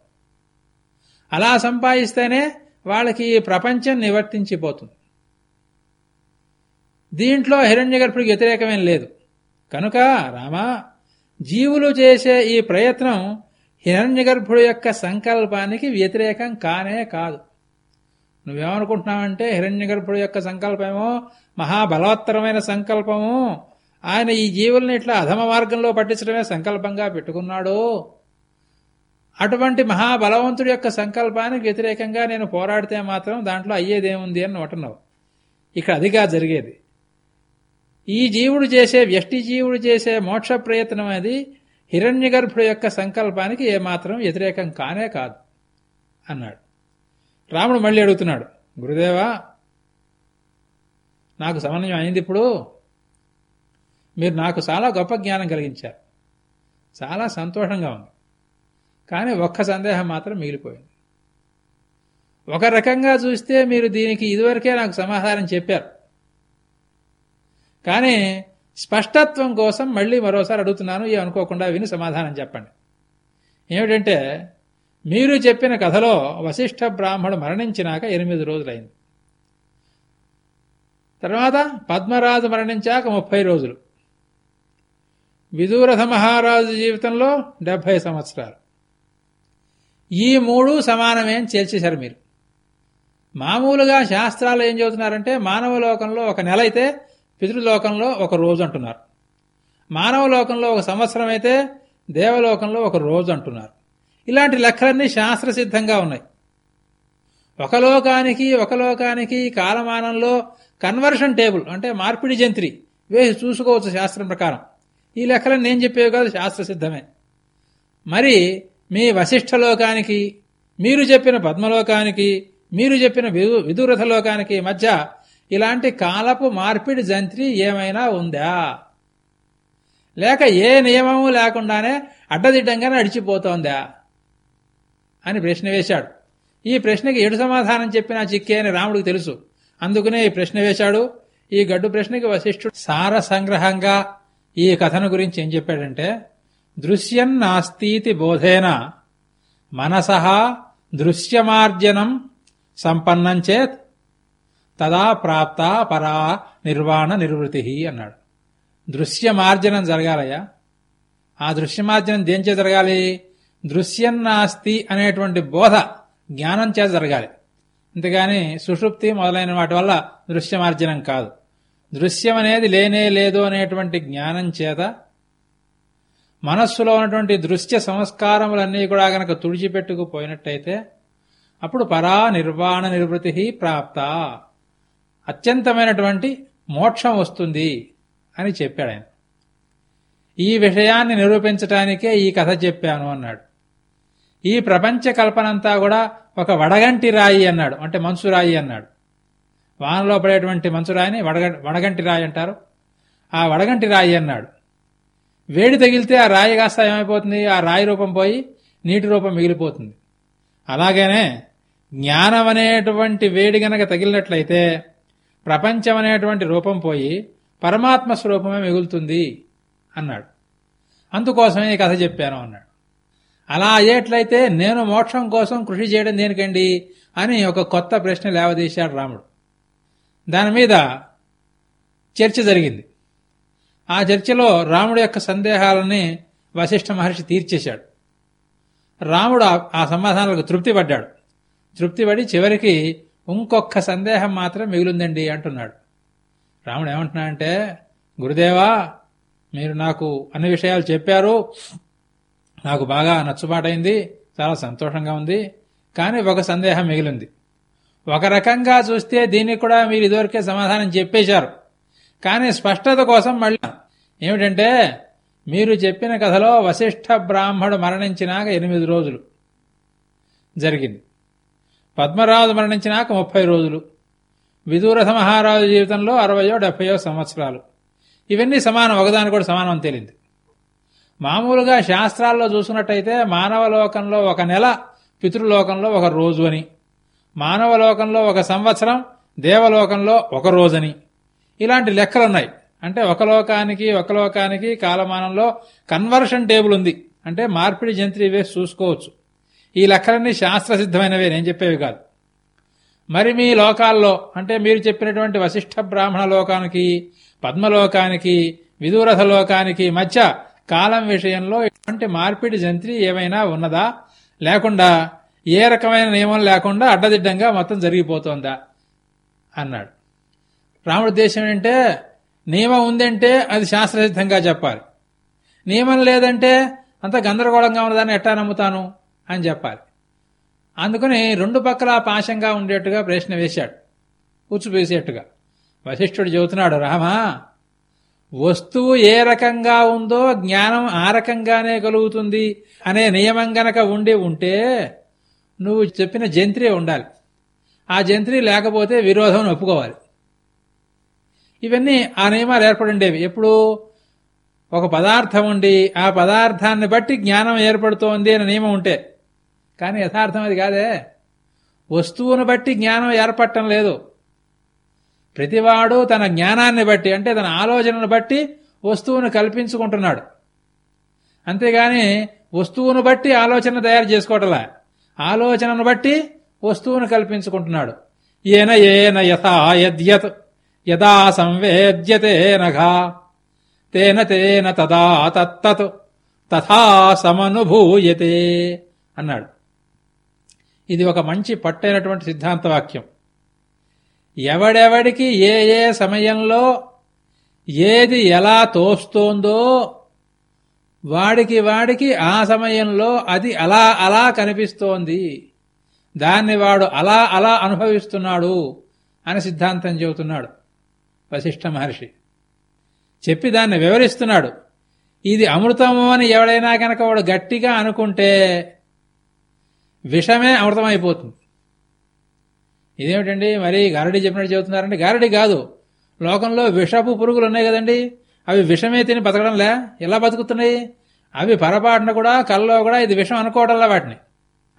[SPEAKER 2] అలా సంపాదిస్తేనే వాళ్ళకి ఈ ప్రపంచం నివర్తించిపోతుంది. దీంట్లో హిరణ్యగర్భుడికి వ్యతిరేకమేం లేదు. కనుక రామా జీవులు చేసే ఈ ప్రయత్నం హిరణ్యగర్భుడు యొక్క సంకల్పానికి వ్యతిరేకం కానే కాదు. నువ్వేమనుకుంటున్నావంటే హిరణ్యగర్భుడు యొక్క సంకల్పమేమో మహాబలవత్తరమైన సంకల్పము. ఆయన ఈ జీవుల్ని ఇట్లా అధమ మార్గంలో పట్టించడమే సంకల్పంగా పెట్టుకున్నాడు. అటువంటి మహాబలవంతుడి యొక్క సంకల్పానికి వ్యతిరేకంగా నేను పోరాడితే మాత్రం దాంట్లో అయ్యేదేముంది అని నోటన్నావు ఇక్కడ అదిగా జరిగేది. ఈ జీవుడు చేసే వ్యష్టి జీవుడు చేసే మోక్ష ప్రయత్నం అది హిరణ్యగర్భుడు యొక్క సంకల్పానికి ఏమాత్రం వ్యతిరేకం కానే కాదు అన్నాడు. రాముడు మళ్ళీ అడుగుతున్నాడు గురుదేవా నాకు సమన్వయం అయింది ఇప్పుడు. మీరు నాకు చాలా గొప్ప జ్ఞానం కలిగించారు. చాలా సంతోషంగా ఉంది. కానీ ఒక్క సందేహం మాత్రం మిగిలిపోయింది. ఒక రకంగా చూస్తే మీరు దీనికి ఇదివరకే నాకు సమాధానం చెప్పారు. కానీ స్పష్టత్వం కోసం మళ్ళీ మరోసారి అడుగుతున్నాను ఏమనుకోకుండా విని సమాధానం చెప్పండి. ఏమిటంటే మీరు చెప్పిన కథలో వశిష్ఠ బ్రాహ్మడు మరణించినాక ఎనిమిది రోజులైంది. తర్వాత పద్మరాజు మరణించాక ముప్పై రోజులు. విదూరథ మహారాజు జీవితంలో డెబ్భై సంవత్సరాలు. ఈ మూడు సమానమేం చేర్చేశారు మీరు? మామూలుగా శాస్త్రాలు ఏం చెబుతున్నారంటే మానవ లోకంలో ఒక నెల అయితే పితృలోకంలో ఒక రోజు అంటున్నారు. మానవ లోకంలో ఒక సంవత్సరం అయితే దేవలోకంలో ఒక రోజు అంటున్నారు. ఇలాంటి లెక్కలన్నీ శాస్త్రసిద్ధంగా ఉన్నాయి. ఒక లోకానికి ఒక లోకానికి కాలమానంలో కన్వర్షన్ టేబుల్ అంటే మార్పిడి జంత్రి వేసి చూసుకోవచ్చు శాస్త్రం ప్రకారం. ఈ లెక్కలను నేను చెప్పేవి కాదు శాస్త్రసిద్ధమే మరి మీ వశిష్ఠ లోకానికి మీరు చెప్పిన పద్మలోకానికి మీరు చెప్పిన విదూరథ లోకానికి మధ్య ఇలాంటి కాలపు మార్పిడి జంత్రి ఏమైనా ఉందా? లేక ఏ నియమము లేకుండానే అడ్డదిడ్డంగా నడిచిపోతోందా అని ప్రశ్న వేశాడు. ఈ ప్రశ్నకి ఎడు సమాధానం చెప్పినా చిక్కే అని రాముడికి తెలుసు. అందుకనే ఈ ప్రశ్న వేశాడు. ఈ గడ్డు ప్రశ్నకి వశిష్ఠుడు సార సంగ్రహంగా ఈ కథను గురించి ఏం చెప్పాడంటే దృశ్యం నాస్తీతి బోధేన మనసహా దృశ్యమార్జనం సంపన్నం చేత్ తదా ప్రాప్త పరా నిర్వాణ నిర్వృతి అన్నాడు. దృశ్యమార్జనం జరగాలయ్యా. ఆ దృశ్యమార్జనం దేంచే జరగాలి? దృశ్యం నాస్తి అనేటువంటి బోధ జ్ఞానం చేత జరగాలి. అంతేగాని సుషుప్తి మొదలైన వాటి వల్ల దృశ్యమార్జనం కాదు. దృశ్యం అనేది లేనే లేదు అనేటువంటి జ్ఞానం చేత మనస్సులో ఉన్నటువంటి దృశ్య సంస్కారములన్నీ కూడా గనక తుడిచిపెట్టుకుపోయినట్టయితే అప్పుడు పరా నిర్వాణ నిర్వృతి ప్రాప్త. అత్యంతమైనటువంటి మోక్షం వస్తుంది అని చెప్పాడు ఆయన. ఈ విషయాన్ని నిరూపించటానికే ఈ కథ చెప్పాను అన్నాడు. ఈ ప్రపంచ కల్పనంతా కూడా ఒక వడగంటి రాయి అన్నాడు. అంటే మంచు రాయి అన్నాడు. వానలో పడేటువంటి మంచు రాయిని వడగ వడగంటి రాయి అంటారు. ఆ వడగంటి రాయి అన్నాడు. వేడి తగిలితే ఆ రాయి కాస్త ఏమైపోతుంది? ఆ రాయి రూపం పోయి నీటి రూపం మిగిలిపోతుంది. అలాగనే జ్ఞానం అనేటువంటి వేడి గనక తగిలినట్లయితే ప్రపంచం అనేటువంటి రూపం పోయి పరమాత్మ స్వరూపమే మిగులుతుంది అన్నాడు. అందుకోసమే ఈ కథ చెప్పాను అన్నాడు. అలా అయ్యేట్లయితే నేను మోక్షం కోసం కృషి చేయడం దేనికండి అని ఒక కొత్త ప్రశ్న లేవదీశాడు రాముడు. దాని మీద చర్చ జరిగింది. ఆ చర్చలో రాముడు యొక్క సందేహాలని వశిష్ఠ మహర్షి తీర్చేశాడు. రాముడు ఆ సమాధానాలకు తృప్తి పడ్డాడు తృప్తిపడి చివరికి ఇంకొక సందేహం మాత్రం మిగిలిందండి అంటున్నాడు. రాముడు ఏమంటున్నాడంటే గురుదేవా మీరు నాకు అన్ని విషయాలు చెప్పారు. నాకు బాగా నచ్చుబాటైంది. చాలా సంతోషంగా ఉంది. కానీ ఒక సందేహం మిగిలింది. ఒక రకంగా చూస్తే దీనికి కూడా మీరు ఇదివరకే సమాధానం చెప్పేశారు. కానీ స్పష్టత కోసం మళ్ళీ ఏమిటంటే మీరు చెప్పిన కథలో వశిష్ఠ బ్రాహ్మడు మరణించినాక ఎనిమిది రోజులు జరిగింది. పద్మరాజు మరణించినాక ముప్పై రోజులు. విదూరథ మహారాజు జీవితంలో అరవయో డెబ్బయో సంవత్సరాలు. ఇవన్నీ సమానం ఒకదాని కూడా సమానం అని తేలింది. మామూలుగా శాస్త్రాల్లో చూసినట్టయితే మానవ లోకంలో ఒక నెల పితృలోకంలో ఒక రోజు అని. మానవ లోకంలో ఒక సంవత్సరం దేవలోకంలో ఒక రోజని. ఇలాంటి లెక్కలున్నాయి. అంటే ఒక లోకానికి ఒక లోకానికి కాలమానంలో కన్వర్షన్ టేబుల్ ఉంది. అంటే మార్పిడి జంత్రి వేసి చూసుకోవచ్చు. ఈ లెక్కలన్నీ శాస్త్రసిద్ధమైనవే నేను చెప్పేవి కాదు. మరి మీ లోకాల్లో అంటే మీరు చెప్పినటువంటి వశిష్ఠ బ్రాహ్మణ లోకానికి పద్మలోకానికి విదూరథ లోకానికి మధ్య కాలం విషయంలో ఇటువంటి మార్పిడి జంత్రి ఏమైనా ఉన్నదా? లేకుండా ఏ రకమైన నియమం లేకుండా అడ్డదిడ్డంగా మొత్తం జరిగిపోతోందా? అన్నాడు. రాముడి ఉద్దేశం ఏంటంటే నియమం ఉందంటే అది శాస్త్రసిద్ధంగా చెప్పాలి. నియమం లేదంటే అంత గందరగోళంగా ఉన్నదాన్ని ఎట్టా నమ్ముతాను? అని చెప్పాలి. అందుకని రెండు పక్కల పాశంగా ఉండేట్టుగా ప్రశ్న వేశాడు. కూర్చుపేసేట్టుగా వశిష్ఠుడు చెబుతున్నాడు రామా వస్తువు ఏ రకంగా ఉందో జ్ఞానం ఆ రకంగానే కలుగుతుంది అనే నియమం గనక ఉండి ఉంటే నువ్వు చెప్పిన జంత్రి ఉండాలి. ఆ జంత్రి లేకపోతే విరోధం ఒప్పుకోవాలి. ఇవన్నీ ఆ నియమాలు ఏర్పడి ఉండేవి ఎప్పుడు ఒక పదార్థం ఉండి ఆ పదార్థాన్ని బట్టి జ్ఞానం ఏర్పడుతోంది అనే నియమం ఉంటే కానీ యథార్థం అది కాదే. వస్తువును బట్టి జ్ఞానం ఏర్పడటం లేదు. ప్రతివాడు తన జ్ఞానాన్ని బట్టి అంటే తన ఆలోచనను బట్టి వస్తువును కల్పించుకుంటున్నాడు. అంతేగాని వస్తువును బట్టి ఆలోచన తయారు చేసుకోవటలా. ఆలోచనను బట్టి వస్తువును కల్పించుకుంటున్నాడు. ఏన ఏన యథా యదా సంవేద్యతే నఘా తేన తేన తదా తత్తత్ తథా సమనుభూయతే అన్నాడు. ఇది ఒక మంచి పట్టైనటువంటి సిద్ధాంత వాక్యం ఎవడెవడికి ఏ ఏ సమయంలో ఏది ఎలా తోస్తోందో వాడికి వాడికి ఆ సమయంలో అది అలా అలా కనిపిస్తోంది. దాన్ని వాడు అలా అలా అనుభవిస్తున్నాడు అని సిద్ధాంతం చెబుతున్నాడు వశిష్ఠ మహర్షి. చెప్పి దాన్ని వివరిస్తున్నాడు. ఇది అమృతము అని ఎవడైనా కనుక వాడు గట్టిగా అనుకుంటే విషమే అమృతమైపోతుంది. ఇదేమిటండి? మరి గారడి చెప్పినట్టు చెబుతున్నారంటే గారడి కాదు. లోకంలో విషపు పురుగులు ఉన్నాయి కదండి. అవి విషమే తిని బతకడంలే. ఎలా బతుకుతున్నాయి? అవి పొరపాటున కూడా కళ్ళలో కూడా ఇది విషం అనుకోవడంలా వాటిని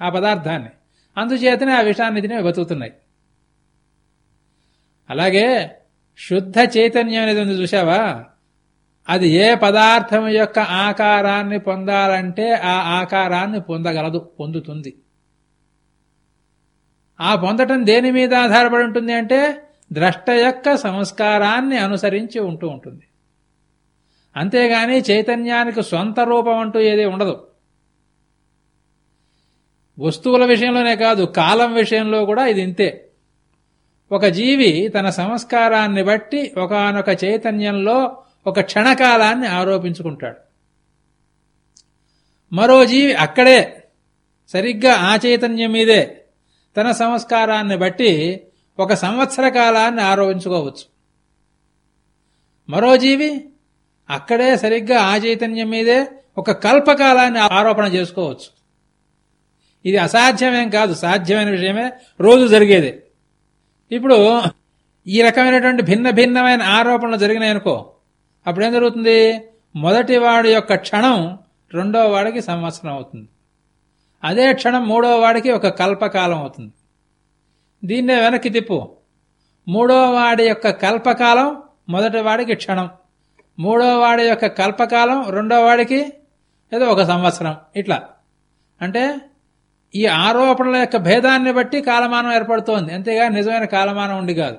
[SPEAKER 2] ఆ పదార్థాన్ని. అందుచేతనే ఆ విషాన్ని తిని బతుకుతున్నాయి. అలాగే శుద్ధ చైతన్యం అనేది ఉంది చూసావా అది ఏ పదార్థం యొక్క ఆకారాన్ని పొందాలంటే ఆ ఆకారాన్ని పొందగలదు పొందుతుంది. ఆ పొందటం దేని మీద ఆధారపడి ఉంటుంది అంటే ద్రష్ట యొక్క సంస్కారాన్ని అనుసరించి ఉంటూ ఉంటుంది. అంతేగాని చైతన్యానికి సొంత రూపం అంటూ ఏది ఉండదు. వస్తువుల విషయంలోనే కాదు కాలం విషయంలో కూడా ఇది ఇంతే. ఒక జీవి తన సంస్కారాన్ని బట్టి ఒకనొక చైతన్యంలో ఒక క్షణకాలాన్ని ఆరోపించుకుంటాడు. మరో జీవి అక్కడే సరిగ్గా ఆ చైతన్యం మీదే. తన సంస్కారాన్ని బట్టి ఒక సంవత్సర కాలాన్ని ఆరోపించుకోవచ్చు. మరో జీవి అక్కడే సరిగ్గా ఆ చైతన్యం మీదే ఒక కల్పకాలాన్ని ఆరోపణ చేసుకోవచ్చు. ఇది అసాధ్యమేం కాదు సాధ్యమైన విషయమే. రోజు జరిగేదే. ఇప్పుడు ఈ రకమైనటువంటి భిన్న భిన్నమైన ఆరోపణలు జరిగినాయనుకో అప్పుడేం జరుగుతుంది? మొదటి వాడి యొక్క క్షణం రెండో వాడికి సంవత్సరం అవుతుంది. అదే క్షణం మూడో వాడికి ఒక కల్పకాలం అవుతుంది. దీన్నే వెనక్కి తిప్పు. మూడో వాడి యొక్క కల్పకాలం మొదటి వాడికి క్షణం. మూడో వాడి యొక్క కల్పకాలం రెండో వాడికి ఏదో ఒక సంవత్సరం. ఇట్లా. అంటే ఈ ఆరోపణల యొక్క భేదాన్ని బట్టి కాలమానం ఏర్పడుతోంది. అంతేగా నిజమైన కాలమానం ఉండి కాదు.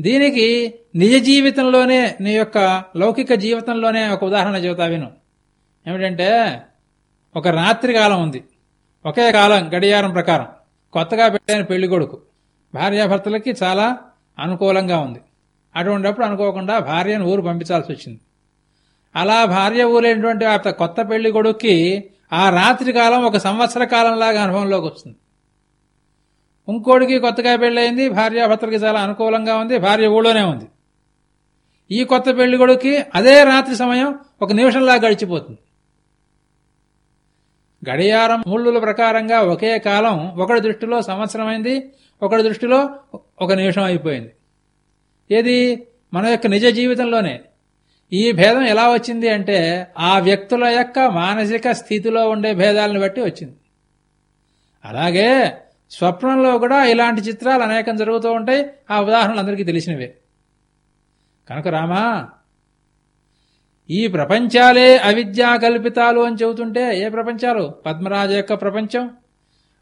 [SPEAKER 2] దీనికి నిజ జీవితంలోనే నీ యొక్క లౌకిక జీవితంలోనే ఒక ఉదాహరణ చెబుతా విను. ఏమిటంటే ఒక రాత్రి కాలం ఉంది. ఒకే కాలం గడియారం ప్రకారం. కొత్తగా పెట్టిన పెళ్ళి కొడుకు. భార్యాభర్తలకి చాలా అనుకూలంగా ఉంది. అటువంటిప్పుడు అనుకోకుండా భార్యను ఊరు పంపించాల్సి వచ్చింది. అలా భార్య ఊరేటువంటి ఆ కొత్త పెళ్ళి కొడుక్కి ఆ రాత్రి కాలం ఒక సంవత్సర కాలంలాగా అనుభవంలోకి వస్తుంది. ఇంకోడికి కొత్తగా పెళ్ళయింది భార్యాభర్తలకి చాలా అనుకూలంగా ఉంది భార్య ఊళ్ళోనే ఉంది. ఈ కొత్త పెళ్ళి కొడుక్కి అదే రాత్రి సమయం ఒక నిమిషంలా గడిచిపోతుంది. గడియారం ముళ్ళుల ప్రకారంగా ఒకే కాలం ఒకటి దృష్టిలో సంవత్సరమైంది ఒకటి దృష్టిలో ఒక నిమిషం అయిపోయింది. ఏది? మన యొక్క నిజ జీవితంలోనే. ఈ భేదం ఎలా వచ్చింది అంటే ఆ వ్యక్తుల యొక్క మానసిక స్థితిలో ఉండే భేదాలను బట్టి వచ్చింది. అలాగే స్వప్నంలో కూడా ఇలాంటి చిత్రాలు అనేకం జరుగుతూ ఉంటాయి. ఆ ఉదాహరణలు అందరికీ తెలిసినవే. కనుక రామా ఈ ప్రపంచాలే అవిద్యా కల్పితాలు అని చెబుతుంటే ఏ ప్రపంచాలు? పద్మరాజు యొక్క ప్రపంచం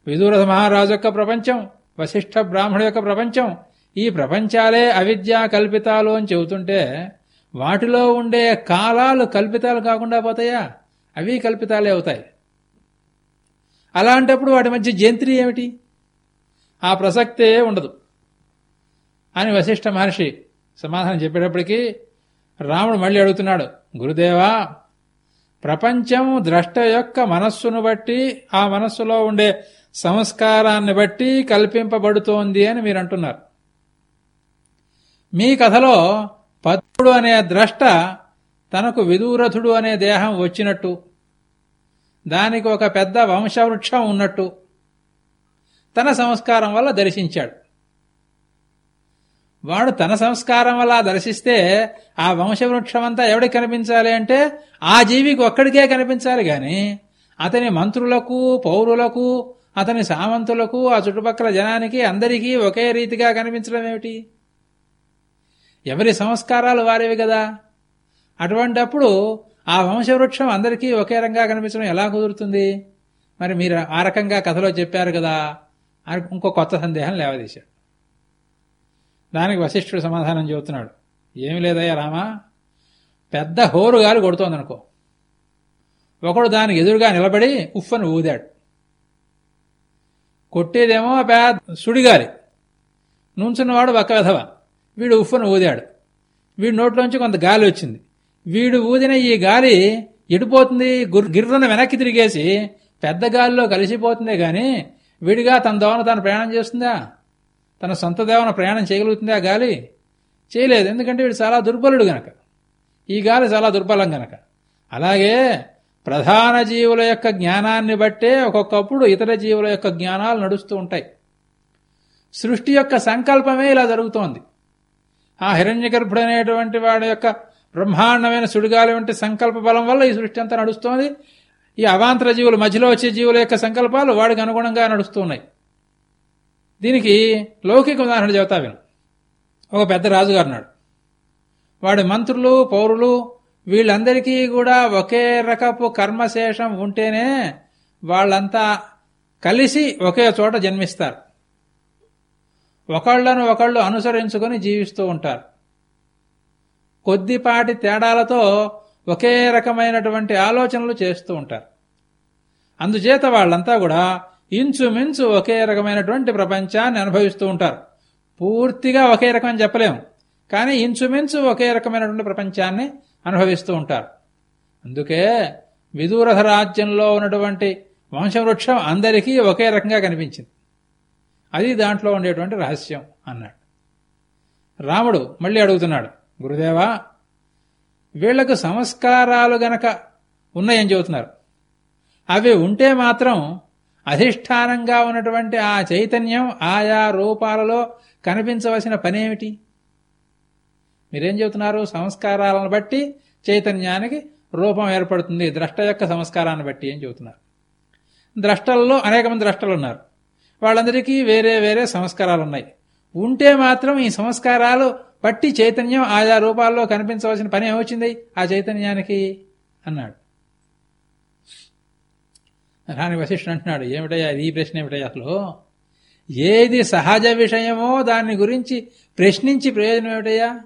[SPEAKER 2] విదూరథ మహారాజు యొక్క ప్రపంచం వశిష్ఠ బ్రాహ్మణు యొక్క ప్రపంచం. ఈ ప్రపంచాలే అవిద్యా కల్పితాలు అని చెబుతుంటే వాటిలో ఉండే కాలాలు కల్పితాలు కాకుండా పోతాయా? అవి కల్పితాలే అవుతాయి. అలాంటప్పుడు వాటి మధ్య జంత్రి ఏమిటి? ఆ ప్రసక్తే ఉండదు. అని వశిష్ఠ మహర్షి సమాధానం చెప్పేటప్పటికీ రాముడు మళ్ళీ అడుగుతున్నాడు గురుదేవా ప్రపంచం ద్రష్ట యొక్క మనస్సును బట్టి ఆ మనస్సులో ఉండే సంస్కారాన్ని బట్టి కల్పింపబడుతోంది అని మీరు అంటున్నారు మీ కథలో పద్ముడు అనే ద్రష్ట తనకు విదూరథుడు అనే దేహం వచ్చినట్టు దానికి ఒక పెద్ద వంశవృక్షం ఉన్నట్టు తన సంస్కారం వల్ల దర్శించాడు. వాడు తన సంస్కారం వల్ల దర్శిస్తే ఆ వంశవృక్షమంతా ఎవడికి కనిపించాలి అంటే ఆ జీవికి ఒక్కడికే కనిపించాలి గాని అతని మంత్రులకు పౌరులకు అతని సామంతులకు ఆ చుట్టుపక్కల జనానికి అందరికీ ఒకే రీతిగా కనిపించడం ఏమిటి? ఎవరి సంస్కారాలు వారివి కదా అటువంటప్పుడు ఆ వంశవృక్షం అందరికీ ఒకే రంగా కనిపించడం ఎలా కుదురుతుంది? మరి మీరు ఆ రకంగా కథలో చెప్పారు కదా అని ఇంకో కొత్త సందేహం లేవదీశాడు. దానికి వశిష్ఠుడు సమాధానం చెబుతున్నాడు. ఏమి లేదయ్యా రామా? పెద్ద హోరు గాలి కొడుతోందనుకో. ఒకడు దానికి ఎదురుగా నిలబడి ఉఫ్ఫను ఊదాడు. కొట్టేదేమో పెద్ద సుడిగాలి. నుంచున్నవాడు ఒక విధవ. వీడు ఉఫ్ఫను ఊదాడు. వీడి నోట్లోంచి కొంత గాలి వచ్చింది. వీడు ఊదిన ఈ గాలి ఎడిపోతుంది గిర్రన వెనక్కి తిరిగేసి పెద్ద గాలిలో కలిసిపోతుందే గాని విడిగా తన దోవన తాను ప్రయాణం చేస్తుందా? తన సొంత దేవన ప్రయాణం చేయగలుగుతుందా గాలి? చేయలేదు. ఎందుకంటే వీడు చాలా దుర్బలుడు గనక. ఈ గాలి చాలా దుర్బలం గనక. అలాగే ప్రధాన జీవుల యొక్క జ్ఞానాన్ని బట్టే ఒక్కొక్కప్పుడు ఇతర జీవుల యొక్క జ్ఞానాలు నడుస్తూ ఉంటాయి. సృష్టి యొక్క సంకల్పమే ఇలా జరుగుతోంది. ఆ హిరణ్య గర్భుడనేటువంటి వాడి యొక్క బ్రహ్మాండమైన సుడిగాలి వంటి సంకల్ప బలం వల్ల ఈ సృష్టి అంతా నడుస్తోంది. ఈ అవాంతర జీవులు మధ్యలో వచ్చే జీవుల యొక్క సంకల్పాలు వాడికి అనుగుణంగా నడుస్తున్నాయి దీనికి లౌకిక ఉదాహరణ చెబుతా విను. ఒక పెద్ద రాజుగారు ఉన్నాడు. వాడి మంత్రులు పౌరులు వీళ్ళందరికీ కూడా ఒకే రకపు కర్మశేషం ఉంటేనే వాళ్ళంతా కలిసి ఒకే చోట జన్మిస్తారు. ఒకళ్ళను ఒకళ్ళు అనుసరించుకొని జీవిస్తూ ఉంటారు. కొద్దిపాటి తేడాలతో ఒకే రకమైనటువంటి ఆలోచనలు చేస్తూ ఉంటారు. అందుచేత వాళ్ళంతా కూడా ఇంచుమించు ఒకే రకమైనటువంటి ప్రపంచాన్ని అనుభవిస్తూ ఉంటారు. పూర్తిగా ఒకే రకం చెప్పలేము. కానీ ఇంచుమించు ఒకే రకమైనటువంటి ప్రపంచాన్ని అనుభవిస్తూ ఉంటారు. అందుకే విదూరథ రాజ్యంలో ఉన్నటువంటి వంశవృక్షం అందరికీ ఒకే రకంగా కనిపించింది. అది దాంట్లో ఉండేటువంటి రహస్యం అన్నాడు. రాముడు మళ్ళీ అడుగుతున్నాడు గురుదేవా వీళ్ళకు సంస్కారాలు గనక ఉన్నాయని చెబుతున్నారు. అవి ఉంటే మాత్రం అధిష్టానంగా ఉన్నటువంటి ఆ చైతన్యం ఆయా రూపాలలో కనిపించవలసిన పనేమిటి? మీరేం చెబుతున్నారు? సంస్కారాలను బట్టి చైతన్యానికి రూపం ఏర్పడుతుంది. ద్రష్ట యొక్క సంస్కారాన్ని బట్టి ఏం చెబుతున్నారు. ద్రష్టల్లో అనేక మంది ద్రష్టలు ఉన్నారు. వాళ్ళందరికీ వేరే వేరే సంస్కారాలు ఉన్నాయి. ఉంటే మాత్రం ఈ సంస్కారాలు బట్టి చైతన్యం ఆయా రూపాల్లో కనిపించవలసిన పని ఏమొచ్చింది? ఆ చైతన్యానికి అన్నాడు. రాని వశిష్ఠుడు అంటున్నాడు ఏమిటయ్యా ఈ ప్రశ్న ఏమిటయ్యా అసలు? ఏది సహజ విషయమో దాని గురించి ప్రశ్నించి ప్రయోజనం ఏమిటయ్యా?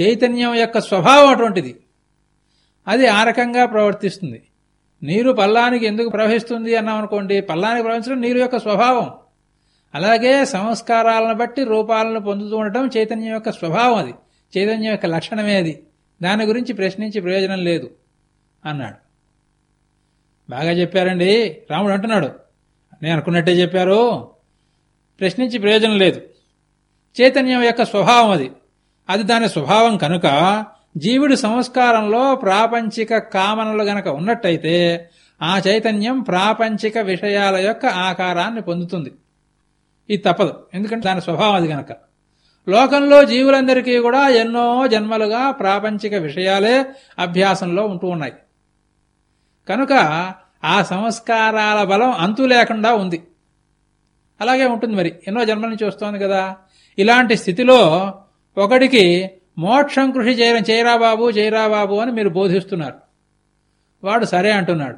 [SPEAKER 2] చైతన్యం యొక్క స్వభావం అటువంటిది. అది ఆ రకంగా ప్రవర్తిస్తుంది. నీరు పల్లానికి ఎందుకు ప్రవహిస్తుంది అన్నాం అనుకోండి పల్లానికి ప్రవహించడం నీరు యొక్క స్వభావం. అలాగే సంస్కారాలను బట్టి రూపాలను పొందుతూ ఉండటం చైతన్యం యొక్క స్వభావం అది. చైతన్యం యొక్క లక్షణమే అది. దాని గురించి ప్రశ్నించి ప్రయోజనం లేదు అన్నాడు. బాగా చెప్పారండి. రాముడు అంటున్నాడు. నేను అనుకున్నట్టే చెప్పారు. ప్రశ్నించి ప్రయోజనం లేదు. చైతన్యం యొక్క స్వభావం అది. అది దాని స్వభావం కనుక జీవుడి సంస్కారంలో ప్రాపంచిక కామనలు గనక ఉన్నట్టయితే ఆ చైతన్యం ప్రాపంచిక విషయాల యొక్క ఆకారాన్ని పొందుతుంది. ఇది తప్పదు. ఎందుకంటే దాని స్వభావం అది గనక. లోకంలో జీవులందరికీ కూడా ఎన్నో జన్మలుగా ప్రాపంచిక విషయాలే అభ్యాసంలో ఉంటూ ఉన్నాయి. కనుక ఆ సంస్కారాల బలం అంతు లేకుండా ఉంది. అలాగే ఉంటుంది మరి. ఎన్నో జన్మల నుంచి వస్తోంది కదా. ఇలాంటి స్థితిలో ఒకడికి మోక్షం కృషి చేయడం చేయరా బాబు చేయరా బాబు అని మీరు బోధిస్తున్నారు. వాడు సరే అంటున్నాడు.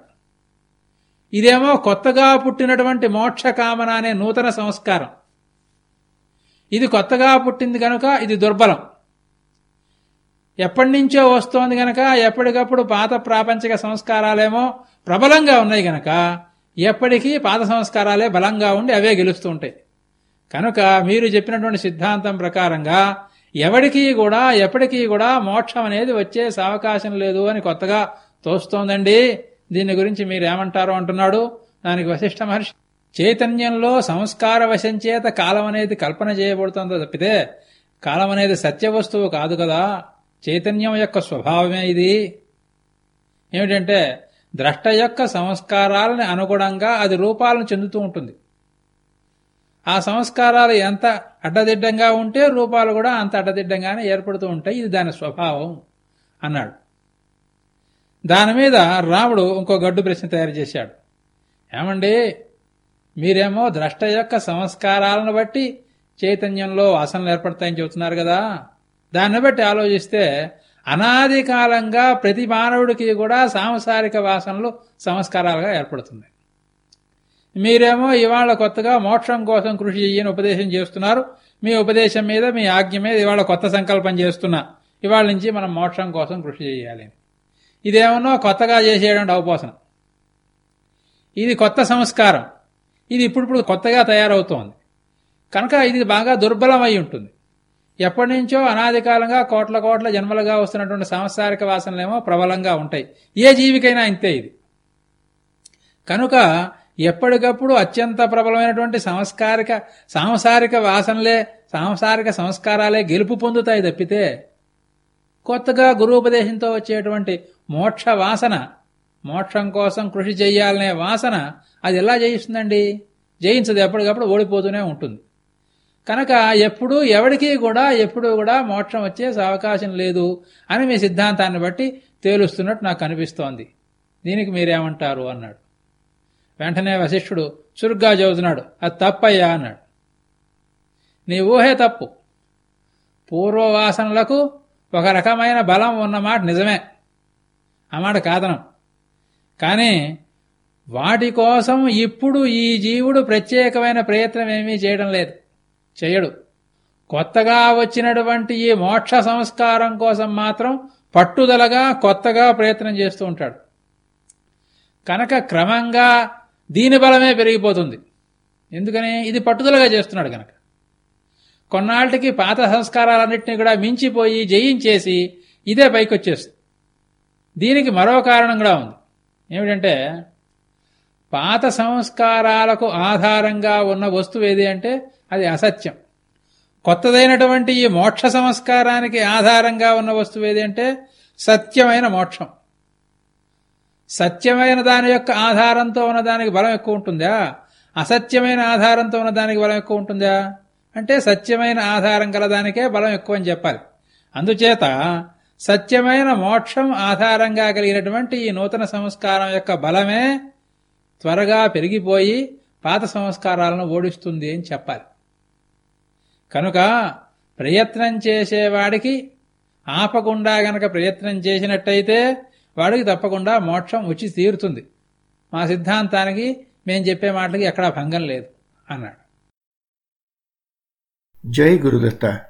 [SPEAKER 2] ఇదేమో కొత్తగా పుట్టినటువంటి మోక్ష కామన అనే నూతన సంస్కారం. ఇది కొత్తగా పుట్టింది కనుక ఇది దుర్బలం. ఎప్పటి నుంచో వస్తోంది గనక ఎప్పటికప్పుడు పాత ప్రాపంచిక సంస్కారాలేమో ప్రబలంగా ఉన్నాయి గనక ఎప్పటికీ పాత సంస్కారాలే బలంగా ఉండి అవే గెలుస్తూ ఉంటాయి కనుక మీరు చెప్పినటువంటి సిద్ధాంతం ప్రకారంగా ఎవడికి కూడా ఎప్పటికీ కూడా మోక్షం అనేది వచ్చే అవకాశం లేదు అని కొత్తగా తోస్తోందండి. దీని గురించి మీరేమంటారు అంటున్నాడు దానికి వశిష్ఠ మహర్షి. చైతన్యంలో సంస్కార వశంచేత కాలం అనేది కల్పన చేయబడుతుందో తప్పితే కాలం అనేది సత్య వస్తువు కాదు కదా. చైతన్యం యొక్క స్వభావమే ఇది. ఏమిటంటే ద్రష్ట యొక్క సంస్కారాలని అనుగుణంగా అది రూపాలను చెందుతూ ఉంటుంది. ఆ సంస్కారాలు ఎంత అడ్డదిడ్డంగా ఉంటే రూపాలు కూడా అంత అడ్డదిడ్డంగానే ఏర్పడుతూ ఉంటాయి. ఇది దాని స్వభావం అన్నాడు. దాని మీద రాముడు ఇంకో గడ్డు ప్రశ్న తయారు చేశాడు. ఏమండి మీరేమో ద్రష్ట యొక్క సంస్కారాలను బట్టి చైతన్యంలో వాసనలు ఏర్పడతాయని చెబుతున్నారు కదా. దాన్ని బట్టి ఆలోచిస్తే అనాది కాలంగా ప్రతి మానవుడికి కూడా సాంసారిక వాసనలు సంస్కారాలుగా ఏర్పడుతున్నాయి. మీరేమో ఇవాళ కొత్తగా మోక్షం కోసం కృషి చెయ్యని ఉపదేశం చేస్తున్నారు. మీ ఉపదేశం మీద మీ ఆజ్ఞ మీద ఇవాళ కొత్త సంకల్పం చేస్తున్నా. ఇవాళ నుంచి మనం మోక్షం కోసం కృషి చేయాలి ఇదేమన్నా కొత్తగా చేసేయడం అవపోసన. ఇది కొత్త సంస్కారం. ఇది ఇప్పుడిప్పుడు కొత్తగా తయారవుతోంది. కనుక ఇది బాగా దుర్బలమై ఉంటుంది. ఎప్పటి నుంచో అనాది కాలంగా కోట్ల కోట్ల జన్మలుగా వస్తున్నటువంటి సాంసారిక వాసనలేమో ప్రబలంగా ఉంటాయి. ఏ జీవికైనా ఇంతే ఇది. కనుక ఎప్పటికప్పుడు అత్యంత ప్రబలమైనటువంటి సంస్కారిక సాంసారిక వాసనలే సాంసారిక సంస్కారాలే గెలుపు పొందుతాయి తప్పితే కొత్తగా గురుపదేశంతో వచ్చేటువంటి మోక్ష వాసన మోక్షం కోసం కృషి చెయ్యాలనే వాసన అది ఎలా జయిస్తుందండి? జయించదు ఎప్పటికప్పుడు ఓడిపోతూనే ఉంటుంది. కనుక ఎప్పుడు ఎవడికి కూడా ఎప్పుడు కూడా మోక్షం వచ్చే అవకాశం లేదు అని మీ సిద్ధాంతాన్ని బట్టి తేలుస్తున్నట్టు నాకు అనిపిస్తోంది. దీనికి మీరేమంటారు అన్నాడు. వెంటనే వశిష్ఠుడు చురుగ్గా చదువుతున్నాడు అది తప్పయ్యా అన్నాడు. నీ ఊహే తప్పు. పూర్వవాసనలకు ఒక రకమైన బలం ఉన్నమాట నిజమే. ఆ మాట కాదనం. కానీ వాటి కోసం ఇప్పుడు ఈ జీవుడు ప్రత్యేకమైన ప్రయత్నం ఏమీ చేయడం లేదు. చేయడు. కొత్తగా వచ్చినటువంటి ఈ మోక్ష సంస్కారం కోసం మాత్రం పట్టుదలగా కొత్తగా ప్రయత్నం చేస్తూ ఉంటాడు. కనుక క్రమంగా దీని బలమే పెరిగిపోతుంది. ఎందుకని? ఇది పట్టుదలగా చేస్తున్నాడు కనుక కొన్నాళ్ళకి పాత సంస్కారాలన్నింటినీ కూడా మించిపోయి జయించేసి ఇదే పైకొచ్చేస్తుంది. దీనికి మరో కారణం కూడా ఉంది. ఏమిటంటే పాత సంస్కారాలకు ఆధారంగా ఉన్న వస్తువు ఏది అంటే అది అసత్యం. కొత్తదైనటువంటి ఈ మోక్ష సంస్కారానికి ఆధారంగా ఉన్న వస్తువు ఏది అంటే సత్యమైన మోక్షం. సత్యమైన దాని యొక్క ఆధారంతో ఉన్న దానికి బలం ఎక్కువ ఉంటుందా? అసత్యమైన ఆధారంతో ఉన్న దానికి బలం ఎక్కువ ఉంటుందా? అంటే సత్యమైన ఆధారం గల దానికే బలం ఎక్కువ అని చెప్పాలి. అందుచేత సత్యమైన మోక్షం ఆధారంగా కలిగినటువంటి ఈ నూతన సంస్కారం యొక్క బలమే త్వరగా పెరిగిపోయి పాత సంస్కారాలను ఓడిస్తుంది అని చెప్పాలి. కనుక ప్రయత్నం చేసేవాడికి ఆపకుండా గనక ప్రయత్నం చేసినట్టయితే వాడికి తప్పకుండా మోక్షం వచ్చి తీరుతుంది. మా సిద్ధాంతానికి మేం చెప్పే మాటలకి ఎక్కడా భంగం లేదు అన్నాడు.
[SPEAKER 1] జై గురుదత్త.